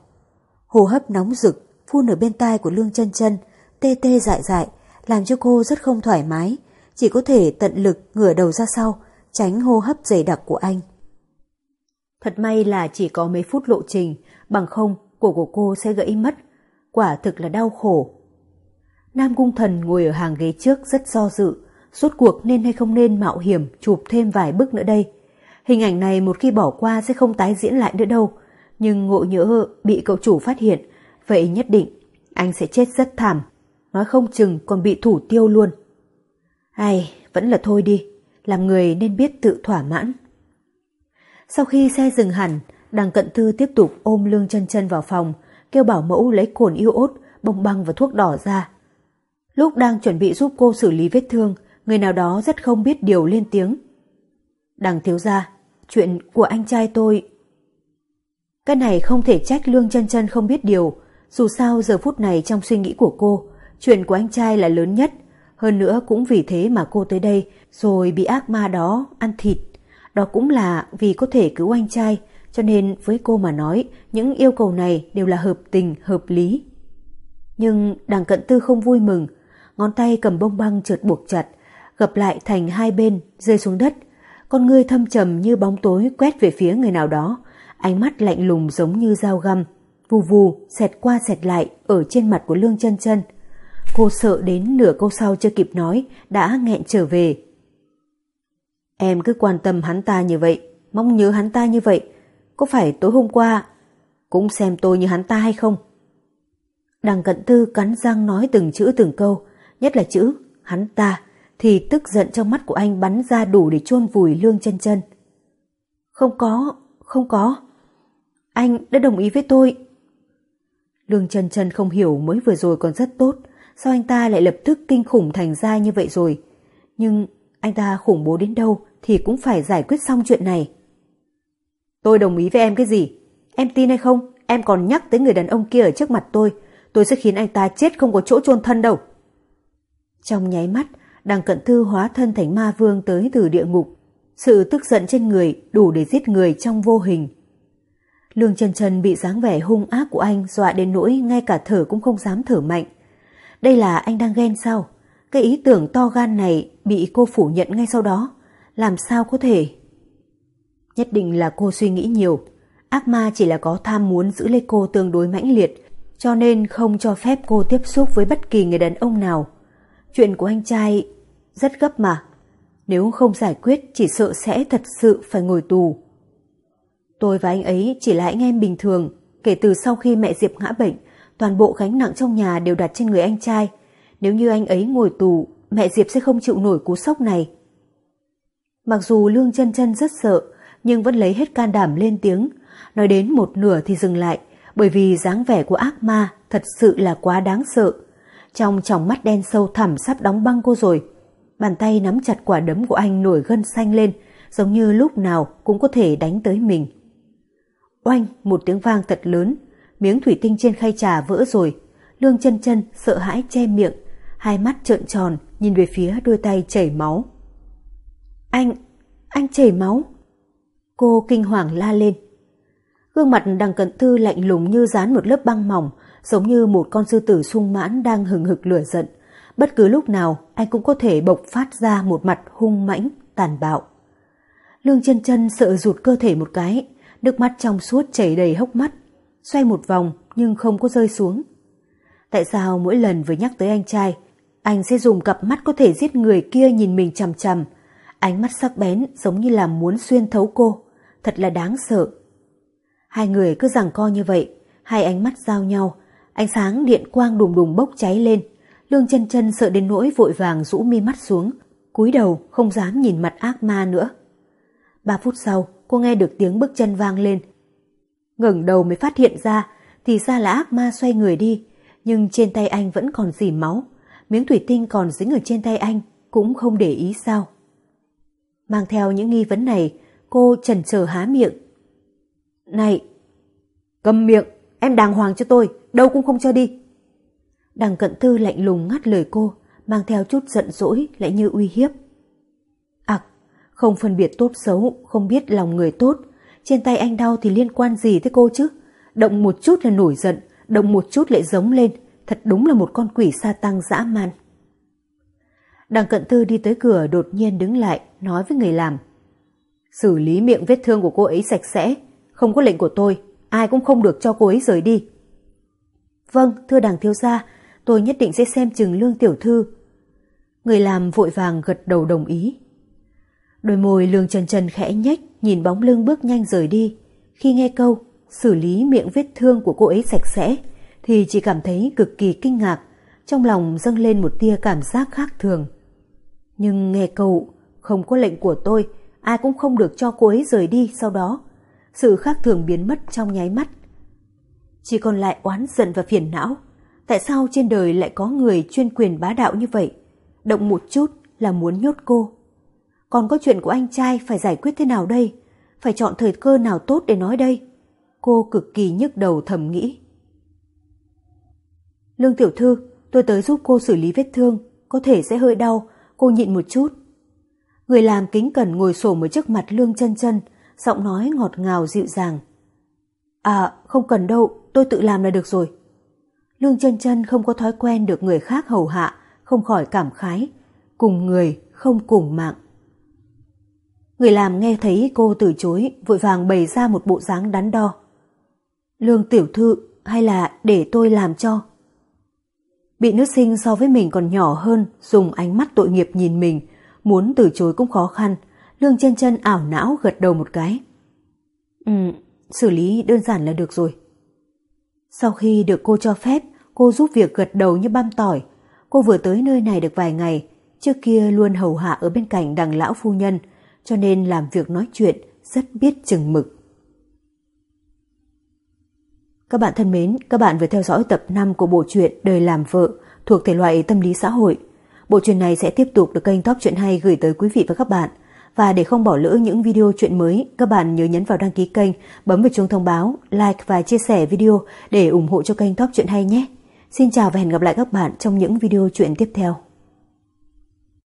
hô hấp nóng rực, phun ở bên tai của Lương chân chân, tê tê dại dại, làm cho cô rất không thoải mái, chỉ có thể tận lực ngửa đầu ra sau, tránh hô hấp dày đặc của anh. Thật may là chỉ có mấy phút lộ trình, bằng không cổ của cô sẽ gãy mất. Quả thực là đau khổ. Nam Cung Thần ngồi ở hàng ghế trước rất do dự, rốt cuộc nên hay không nên mạo hiểm chụp thêm vài bức nữa đây. Hình ảnh này một khi bỏ qua sẽ không tái diễn lại nữa đâu, nhưng ngộ nhỡ bị cậu chủ phát hiện, vậy nhất định anh sẽ chết rất thảm, nói không chừng còn bị thủ tiêu luôn. Ai, vẫn là thôi đi, làm người nên biết tự thỏa mãn. Sau khi xe dừng hẳn, đằng cận thư tiếp tục ôm lương chân chân vào phòng, kêu bảo mẫu lấy cồn yêu ốt, bông băng và thuốc đỏ ra. Lúc đang chuẩn bị giúp cô xử lý vết thương, người nào đó rất không biết điều lên tiếng. Đằng thiếu gia, chuyện của anh trai tôi... Cái này không thể trách Lương chân chân không biết điều, dù sao giờ phút này trong suy nghĩ của cô, chuyện của anh trai là lớn nhất, hơn nữa cũng vì thế mà cô tới đây rồi bị ác ma đó ăn thịt. Đó cũng là vì có thể cứu anh trai, cho nên với cô mà nói, những yêu cầu này đều là hợp tình, hợp lý. Nhưng đằng cận tư không vui mừng, ngón tay cầm bông băng trượt buộc chặt, gập lại thành hai bên, rơi xuống đất. Con ngươi thâm trầm như bóng tối quét về phía người nào đó, ánh mắt lạnh lùng giống như dao găm, vù vù, xẹt qua xẹt lại ở trên mặt của Lương chân chân. Cô sợ đến nửa câu sau chưa kịp nói, đã nghẹn trở về. Em cứ quan tâm hắn ta như vậy, mong nhớ hắn ta như vậy, có phải tối hôm qua cũng xem tôi như hắn ta hay không? Đằng cận tư cắn răng nói từng chữ từng câu, nhất là chữ hắn ta, thì tức giận trong mắt của anh bắn ra đủ để chôn vùi lương chân chân. Không có, không có. Anh đã đồng ý với tôi. Lương chân chân không hiểu mới vừa rồi còn rất tốt, sao anh ta lại lập tức kinh khủng thành ra như vậy rồi. Nhưng anh ta khủng bố đến đâu thì cũng phải giải quyết xong chuyện này. Tôi đồng ý với em cái gì? Em tin hay không? Em còn nhắc tới người đàn ông kia ở trước mặt tôi. Tôi sẽ khiến anh ta chết không có chỗ chôn thân đâu. Trong nháy mắt, đằng cận thư hóa thân thành ma vương tới từ địa ngục. Sự tức giận trên người đủ để giết người trong vô hình. Lương Trần Trần bị dáng vẻ hung ác của anh dọa đến nỗi ngay cả thở cũng không dám thở mạnh. Đây là anh đang ghen sao? Cái ý tưởng to gan này bị cô phủ nhận ngay sau đó. Làm sao có thể? Nhất định là cô suy nghĩ nhiều. Ác ma chỉ là có tham muốn giữ lấy cô tương đối mãnh liệt, cho nên không cho phép cô tiếp xúc với bất kỳ người đàn ông nào. Chuyện của anh trai rất gấp mà. Nếu không giải quyết chỉ sợ sẽ thật sự phải ngồi tù. Tôi và anh ấy chỉ là anh em bình thường. Kể từ sau khi mẹ Diệp ngã bệnh, toàn bộ gánh nặng trong nhà đều đặt trên người anh trai. Nếu như anh ấy ngồi tù, mẹ Diệp sẽ không chịu nổi cú sốc này. Mặc dù Lương chân chân rất sợ, nhưng vẫn lấy hết can đảm lên tiếng. Nói đến một nửa thì dừng lại, bởi vì dáng vẻ của ác ma thật sự là quá đáng sợ. Trong tròng mắt đen sâu thẳm sắp đóng băng cô rồi. Bàn tay nắm chặt quả đấm của anh nổi gân xanh lên, giống như lúc nào cũng có thể đánh tới mình. Oanh, một tiếng vang thật lớn, miếng thủy tinh trên khay trà vỡ rồi. Lương chân chân sợ hãi che miệng, hai mắt trợn tròn nhìn về phía đôi tay chảy máu. Anh, anh chảy máu. Cô kinh hoàng la lên. Gương mặt đằng cận thư lạnh lùng như dán một lớp băng mỏng, giống như một con sư tử sung mãn đang hừng hực lửa giận. Bất cứ lúc nào anh cũng có thể bộc phát ra một mặt hung mãnh, tàn bạo. Lương chân chân sợ rụt cơ thể một cái, nước mắt trong suốt chảy đầy hốc mắt, xoay một vòng nhưng không có rơi xuống. Tại sao mỗi lần vừa nhắc tới anh trai, anh sẽ dùng cặp mắt có thể giết người kia nhìn mình chằm chằm, ánh mắt sắc bén giống như là muốn xuyên thấu cô, thật là đáng sợ. Hai người cứ giằng co như vậy, hai ánh mắt giao nhau, ánh sáng điện quang đùng đùng bốc cháy lên, lương chân chân sợ đến nỗi vội vàng rũ mi mắt xuống, cúi đầu không dám nhìn mặt ác ma nữa. Ba phút sau, cô nghe được tiếng bước chân vang lên. ngẩng đầu mới phát hiện ra, thì ra là ác ma xoay người đi, nhưng trên tay anh vẫn còn dì máu, miếng thủy tinh còn dính ở trên tay anh, cũng không để ý sao. Mang theo những nghi vấn này, cô trần chờ há miệng. Này, cầm miệng, em đàng hoàng cho tôi, đâu cũng không cho đi. Đằng cận tư lạnh lùng ngắt lời cô, mang theo chút giận dỗi lại như uy hiếp. Không phân biệt tốt xấu, không biết lòng người tốt. Trên tay anh đau thì liên quan gì tới cô chứ? Động một chút là nổi giận, động một chút lại giống lên. Thật đúng là một con quỷ sa tăng dã man. Đằng cận tư đi tới cửa đột nhiên đứng lại, nói với người làm. Xử lý miệng vết thương của cô ấy sạch sẽ, không có lệnh của tôi, ai cũng không được cho cô ấy rời đi. Vâng, thưa đằng thiếu gia, tôi nhất định sẽ xem chừng lương tiểu thư. Người làm vội vàng gật đầu đồng ý. Đôi môi lương trần trần khẽ nhếch nhìn bóng lưng bước nhanh rời đi. Khi nghe câu xử lý miệng vết thương của cô ấy sạch sẽ thì chỉ cảm thấy cực kỳ kinh ngạc, trong lòng dâng lên một tia cảm giác khác thường. Nhưng nghe câu không có lệnh của tôi, ai cũng không được cho cô ấy rời đi sau đó. Sự khác thường biến mất trong nháy mắt. Chỉ còn lại oán giận và phiền não. Tại sao trên đời lại có người chuyên quyền bá đạo như vậy? Động một chút là muốn nhốt cô. Còn có chuyện của anh trai phải giải quyết thế nào đây? Phải chọn thời cơ nào tốt để nói đây? Cô cực kỳ nhức đầu thầm nghĩ. Lương tiểu thư, tôi tới giúp cô xử lý vết thương, có thể sẽ hơi đau, cô nhịn một chút. Người làm kính cẩn ngồi xổm ở trước mặt Lương chân chân, giọng nói ngọt ngào dịu dàng. À, không cần đâu, tôi tự làm là được rồi. Lương chân chân không có thói quen được người khác hầu hạ, không khỏi cảm khái. Cùng người, không cùng mạng. Người làm nghe thấy cô từ chối, vội vàng bày ra một bộ dáng đắn đo. Lương tiểu thư, hay là để tôi làm cho? Bị nữ sinh so với mình còn nhỏ hơn, dùng ánh mắt tội nghiệp nhìn mình, muốn từ chối cũng khó khăn. Lương chân chân ảo não gật đầu một cái. Ừ, xử lý đơn giản là được rồi. Sau khi được cô cho phép, cô giúp việc gật đầu như băm tỏi. Cô vừa tới nơi này được vài ngày, trước kia luôn hầu hạ ở bên cạnh đằng lão phu nhân, cho nên làm việc nói chuyện rất biết chừng mực. Các bạn thân mến, các bạn vừa theo dõi tập 5 của bộ truyện Đời làm vợ thuộc thể loại tâm lý xã hội. Bộ truyện này sẽ tiếp tục được kênh Top Truyện Hay gửi tới quý vị và các bạn. Và để không bỏ lỡ những video chuyện mới, các bạn nhớ nhấn vào đăng ký kênh, bấm vào chuông thông báo, like và chia sẻ video để ủng hộ cho kênh Top Truyện Hay nhé. Xin chào và hẹn gặp lại các bạn trong những video chuyện tiếp theo.